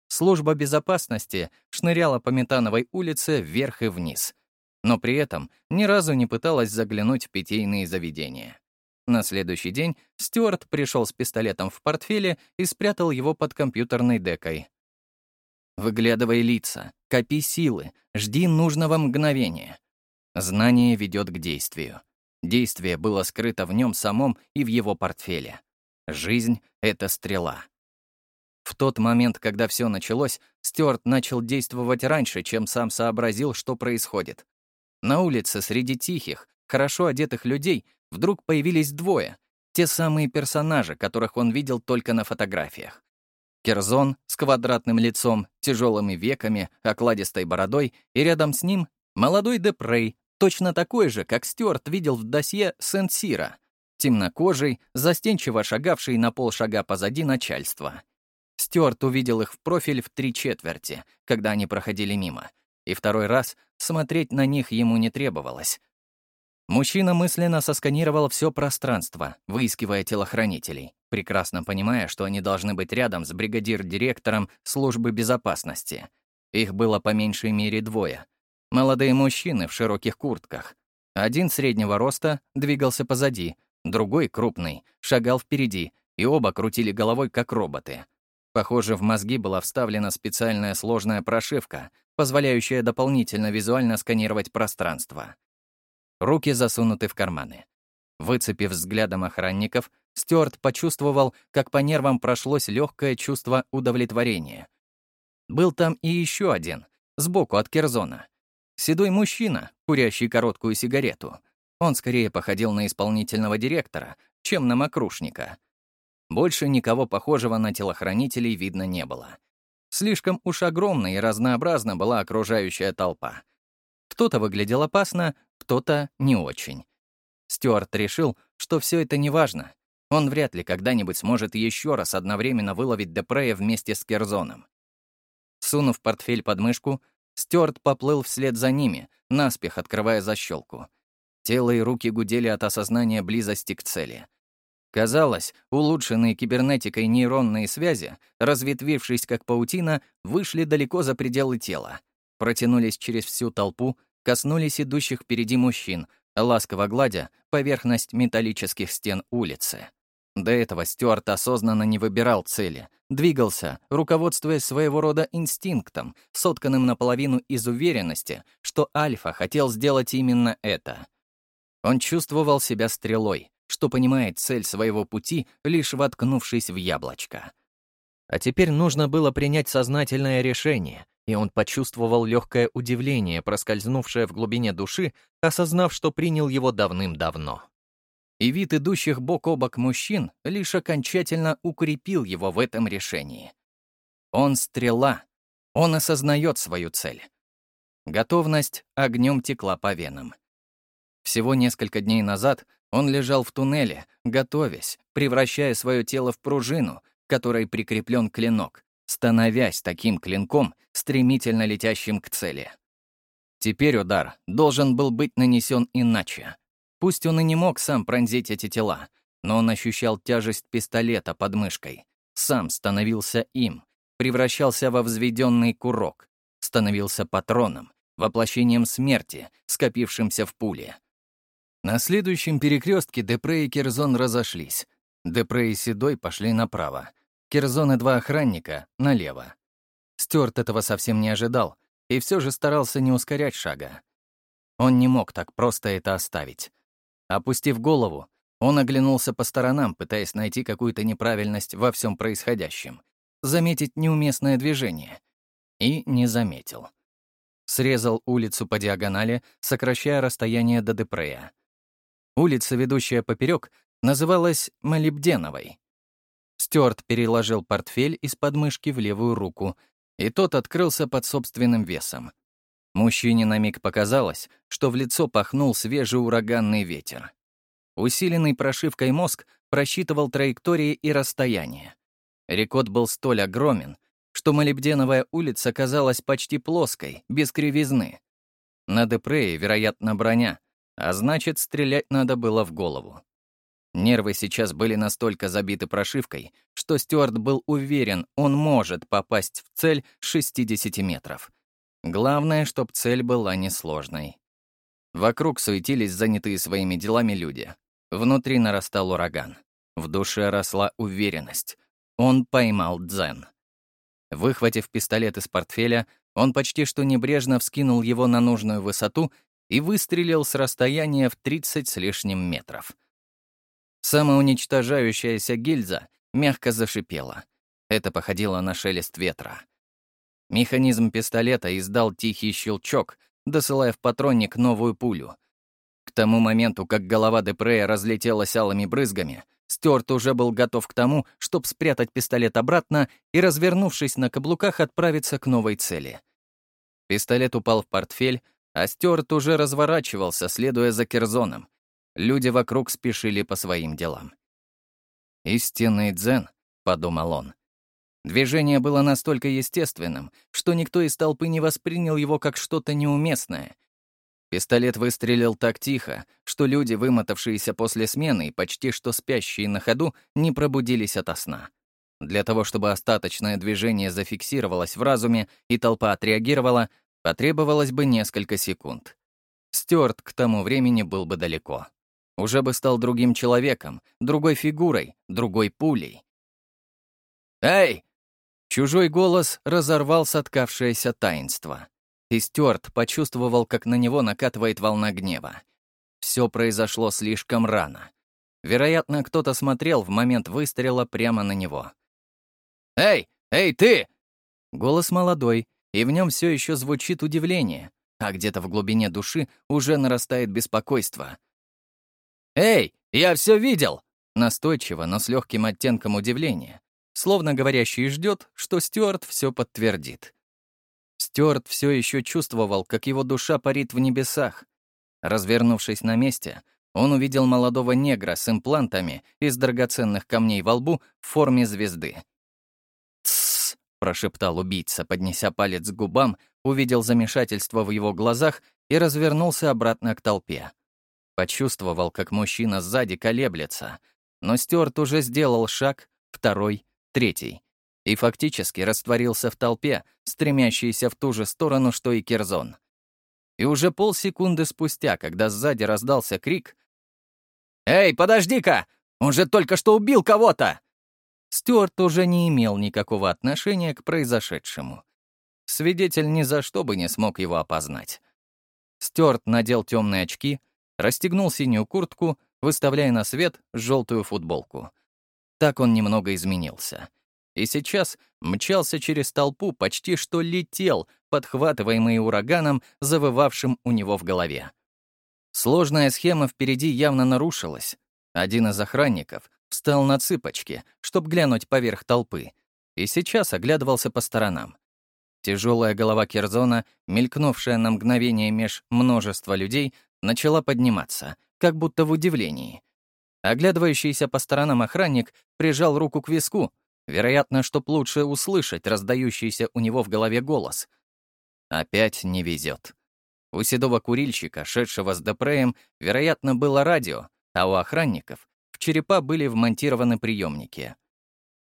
Служба безопасности шныряла по Метановой улице вверх и вниз — но при этом ни разу не пыталась заглянуть в питейные заведения. На следующий день Стюарт пришел с пистолетом в портфеле и спрятал его под компьютерной декой. «Выглядывай лица, копи силы, жди нужного мгновения. Знание ведет к действию. Действие было скрыто в нем самом и в его портфеле. Жизнь — это стрела. В тот момент, когда все началось, Стюарт начал действовать раньше, чем сам сообразил, что происходит. На улице среди тихих, хорошо одетых людей вдруг появились двое, те самые персонажи, которых он видел только на фотографиях. Керзон с квадратным лицом, тяжелыми веками, окладистой бородой, и рядом с ним молодой Депрей, точно такой же, как Стюарт видел в досье Сент-Сира, темнокожий, застенчиво шагавший на полшага позади начальства. Стюарт увидел их в профиль в три четверти, когда они проходили мимо, и второй раз смотреть на них ему не требовалось. Мужчина мысленно сосканировал все пространство, выискивая телохранителей, прекрасно понимая, что они должны быть рядом с бригадир-директором службы безопасности. Их было по меньшей мере двое. Молодые мужчины в широких куртках. Один среднего роста двигался позади, другой, крупный, шагал впереди, и оба крутили головой, как роботы. Похоже, в мозги была вставлена специальная сложная прошивка, позволяющая дополнительно визуально сканировать пространство. Руки засунуты в карманы. Выцепив взглядом охранников, Стюарт почувствовал, как по нервам прошлось легкое чувство удовлетворения. Был там и еще один, сбоку от Керзона. Седой мужчина, курящий короткую сигарету. Он скорее походил на исполнительного директора, чем на мокрушника. Больше никого похожего на телохранителей видно не было. Слишком уж огромна и разнообразна была окружающая толпа. Кто-то выглядел опасно, кто-то не очень. Стюарт решил, что все это неважно. Он вряд ли когда-нибудь сможет еще раз одновременно выловить Депрея вместе с Керзоном. Сунув портфель под мышку, Стюарт поплыл вслед за ними, наспех открывая защелку. Тело и руки гудели от осознания близости к цели. Казалось, улучшенные кибернетикой нейронные связи, разветвившись как паутина, вышли далеко за пределы тела, протянулись через всю толпу, коснулись идущих впереди мужчин, ласково гладя поверхность металлических стен улицы. До этого Стюарт осознанно не выбирал цели, двигался, руководствуясь своего рода инстинктом, сотканным наполовину из уверенности, что Альфа хотел сделать именно это. Он чувствовал себя стрелой, что понимает цель своего пути, лишь воткнувшись в яблочко. А теперь нужно было принять сознательное решение, и он почувствовал легкое удивление, проскользнувшее в глубине души, осознав, что принял его давным-давно. И вид идущих бок о бок мужчин лишь окончательно укрепил его в этом решении. Он стрела, он осознает свою цель. Готовность огнем текла по венам. Всего несколько дней назад он лежал в туннеле, готовясь, превращая свое тело в пружину, которой прикреплен клинок, становясь таким клинком, стремительно летящим к цели. Теперь удар должен был быть нанесен иначе. Пусть он и не мог сам пронзить эти тела, но он ощущал тяжесть пистолета под мышкой, сам становился им, превращался во взведенный курок, становился патроном, воплощением смерти, скопившимся в пуле. На следующем перекрестке Депре и Керзон разошлись. Депре и Седой пошли направо. Керзон и два охранника — налево. Стюарт этого совсем не ожидал и все же старался не ускорять шага. Он не мог так просто это оставить. Опустив голову, он оглянулся по сторонам, пытаясь найти какую-то неправильность во всем происходящем, заметить неуместное движение. И не заметил. Срезал улицу по диагонали, сокращая расстояние до Депрея. Улица, ведущая поперек, называлась Молибденовой. Стюарт переложил портфель из подмышки в левую руку, и тот открылся под собственным весом. Мужчине на миг показалось, что в лицо пахнул свежий ураганный ветер. Усиленный прошивкой мозг просчитывал траектории и расстояние. Рекорд был столь огромен, что Молибденовая улица казалась почти плоской, без кривизны. На Депрее, вероятно, броня, а значит, стрелять надо было в голову. Нервы сейчас были настолько забиты прошивкой, что Стюарт был уверен, он может попасть в цель с 60 метров. Главное, чтоб цель была несложной. Вокруг суетились занятые своими делами люди. Внутри нарастал ураган. В душе росла уверенность. Он поймал дзен. Выхватив пистолет из портфеля, он почти что небрежно вскинул его на нужную высоту и выстрелил с расстояния в 30 с лишним метров. Самоуничтожающаяся гильза мягко зашипела. Это походило на шелест ветра. Механизм пистолета издал тихий щелчок, досылая в патронник новую пулю. К тому моменту, как голова Депрея разлетелась алыми брызгами, Стюарт уже был готов к тому, чтобы спрятать пистолет обратно и, развернувшись на каблуках, отправиться к новой цели. Пистолет упал в портфель, а Стюарт уже разворачивался, следуя за Керзоном. Люди вокруг спешили по своим делам. «Истинный дзен», — подумал он. Движение было настолько естественным, что никто из толпы не воспринял его как что-то неуместное. Пистолет выстрелил так тихо, что люди, вымотавшиеся после смены и почти что спящие на ходу, не пробудились ото сна. Для того, чтобы остаточное движение зафиксировалось в разуме и толпа отреагировала, потребовалось бы несколько секунд. Стюарт к тому времени был бы далеко. Уже бы стал другим человеком, другой фигурой, другой пулей. «Эй, Чужой голос разорвал соткавшееся таинство. И Стюарт почувствовал, как на него накатывает волна гнева. Все произошло слишком рано. Вероятно, кто-то смотрел в момент выстрела прямо на него. «Эй! Эй, ты!» Голос молодой, и в нем все еще звучит удивление, а где-то в глубине души уже нарастает беспокойство. «Эй, я все видел!» Настойчиво, но с легким оттенком удивления словно говорящий ждет, что Стюарт все подтвердит. Стюарт все еще чувствовал, как его душа парит в небесах. Развернувшись на месте, он увидел молодого негра с имплантами из драгоценных камней во лбу в форме звезды. Прошептал убийца, поднеся палец к губам, увидел замешательство в его глазах и развернулся обратно к толпе. Почувствовал, как мужчина сзади колеблется, но Стюарт уже сделал шаг, второй, третий, и фактически растворился в толпе, стремящейся в ту же сторону, что и Керзон. И уже полсекунды спустя, когда сзади раздался крик «Эй, подожди-ка! Он же только что убил кого-то!» Стюарт уже не имел никакого отношения к произошедшему. Свидетель ни за что бы не смог его опознать. Стюарт надел темные очки, расстегнул синюю куртку, выставляя на свет желтую футболку — так он немного изменился. И сейчас мчался через толпу, почти что летел, подхватываемый ураганом, завывавшим у него в голове. Сложная схема впереди явно нарушилась. Один из охранников встал на цыпочки, чтобы глянуть поверх толпы, и сейчас оглядывался по сторонам. Тяжелая голова Керзона, мелькнувшая на мгновение меж множества людей, начала подниматься, как будто в удивлении. Оглядывающийся по сторонам охранник прижал руку к виску, вероятно, чтоб лучше услышать раздающийся у него в голове голос. Опять не везет. У седого курильщика, шедшего с Депреем, вероятно, было радио, а у охранников в черепа были вмонтированы приемники.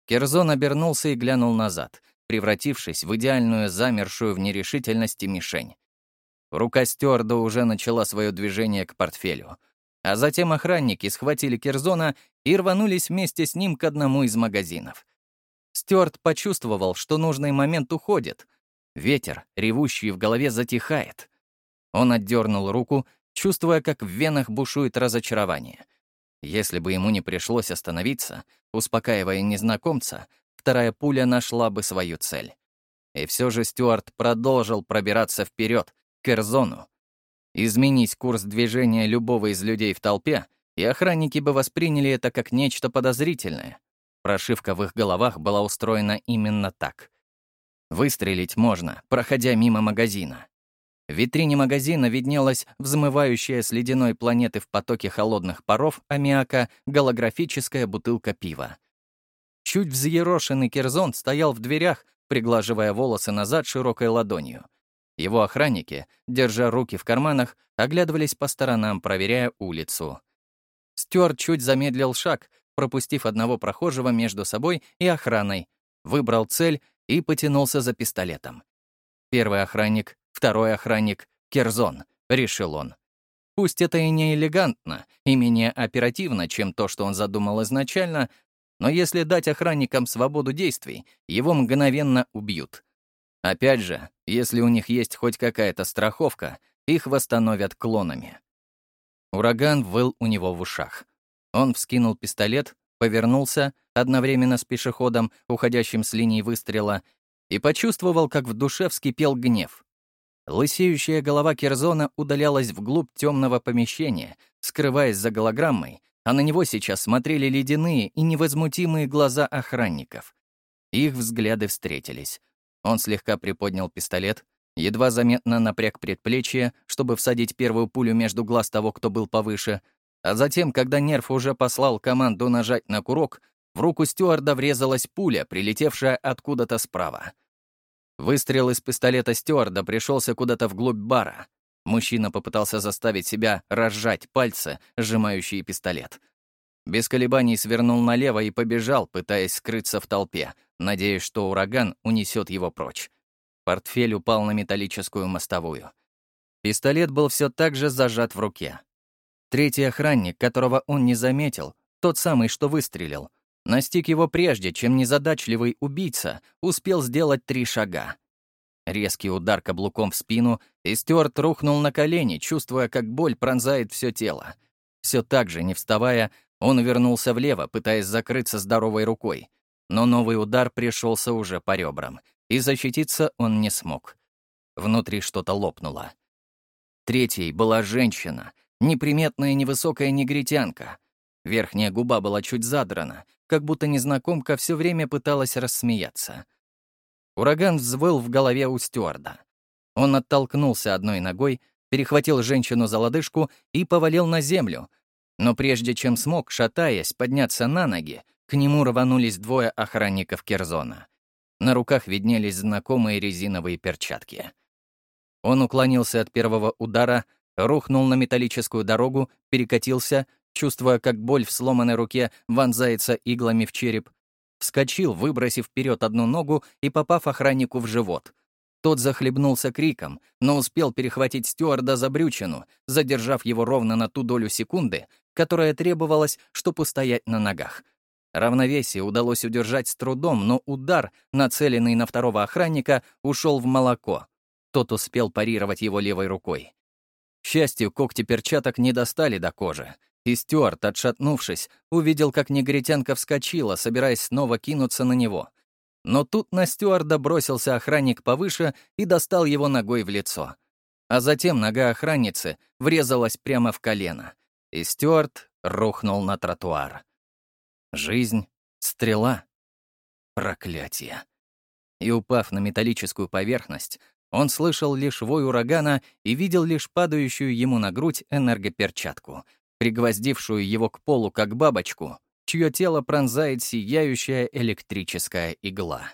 Керзон обернулся и глянул назад, превратившись в идеальную замершую в нерешительности мишень. Рука стюарда уже начала свое движение к портфелю. А затем охранники схватили Керзона и рванулись вместе с ним к одному из магазинов. Стюарт почувствовал, что нужный момент уходит. Ветер, ревущий в голове, затихает. Он отдернул руку, чувствуя, как в венах бушует разочарование. Если бы ему не пришлось остановиться, успокаивая незнакомца, вторая пуля нашла бы свою цель. И все же Стюарт продолжил пробираться вперед, к Эрзону, Изменить курс движения любого из людей в толпе, и охранники бы восприняли это как нечто подозрительное. Прошивка в их головах была устроена именно так. Выстрелить можно, проходя мимо магазина. В витрине магазина виднелась взмывающая с ледяной планеты в потоке холодных паров аммиака голографическая бутылка пива. Чуть взъерошенный Керзон стоял в дверях, приглаживая волосы назад широкой ладонью — его охранники, держа руки в карманах, оглядывались по сторонам, проверяя улицу. Стюарт чуть замедлил шаг, пропустив одного прохожего между собой и охраной, выбрал цель и потянулся за пистолетом. Первый охранник, второй охранник, Керзон, решил он. Пусть это и не элегантно, и менее оперативно, чем то, что он задумал изначально, но если дать охранникам свободу действий, его мгновенно убьют. Опять же, если у них есть хоть какая-то страховка, их восстановят клонами. Ураган выл у него в ушах. Он вскинул пистолет, повернулся, одновременно с пешеходом, уходящим с линии выстрела, и почувствовал, как в душе вскипел гнев. Лысеющая голова Керзона удалялась вглубь темного помещения, скрываясь за голограммой, а на него сейчас смотрели ледяные и невозмутимые глаза охранников. Их взгляды встретились. Он слегка приподнял пистолет, едва заметно напряг предплечье, чтобы всадить первую пулю между глаз того, кто был повыше, а затем, когда нерв уже послал команду нажать на курок, в руку стюарда врезалась пуля, прилетевшая откуда-то справа. Выстрел из пистолета стюарда пришелся куда-то вглубь бара. Мужчина попытался заставить себя разжать пальцы, сжимающие пистолет. Без колебаний свернул налево и побежал, пытаясь скрыться в толпе, надеясь, что ураган унесет его прочь. Портфель упал на металлическую мостовую. Пистолет был все так же зажат в руке. Третий охранник, которого он не заметил, тот самый, что выстрелил, настиг его прежде, чем незадачливый убийца успел сделать три шага. Резкий удар каблуком в спину, и Стюарт рухнул на колени, чувствуя, как боль пронзает все тело. Все так же, не вставая, он вернулся влево, пытаясь закрыться здоровой рукой. Но новый удар пришелся уже по ребрам, и защититься он не смог. Внутри что-то лопнуло. Третьей была женщина, неприметная невысокая негритянка. Верхняя губа была чуть задрана, как будто незнакомка все время пыталась рассмеяться. Ураган взвыл в голове у стюарда. Он оттолкнулся одной ногой, перехватил женщину за лодыжку и повалил на землю. Но прежде чем смог, шатаясь, подняться на ноги, к нему рванулись двое охранников Керзона. На руках виднелись знакомые резиновые перчатки. Он уклонился от первого удара, рухнул на металлическую дорогу, перекатился, чувствуя, как боль в сломанной руке вонзается иглами в череп, вскочил, выбросив вперед одну ногу и попав охраннику в живот. Тот захлебнулся криком, но успел перехватить стюарда за брючину, задержав его ровно на ту долю секунды, которая требовалась, чтобы устоять на ногах — Равновесие удалось удержать с трудом, но удар, нацеленный на второго охранника, ушел в молоко. Тот успел парировать его левой рукой. К счастью, когти перчаток не достали до кожи, и Стюарт, отшатнувшись, увидел, как негритянка вскочила, собираясь снова кинуться на него. Но тут на Стюарда бросился охранник повыше и достал его ногой в лицо. А затем нога охранницы врезалась прямо в колено, и Стюарт рухнул на тротуар. Жизнь — стрела. Проклятие. И упав на металлическую поверхность, он слышал лишь вой урагана и видел лишь падающую ему на грудь энергоперчатку, пригвоздившую его к полу как бабочку, чье тело пронзает сияющая электрическая игла.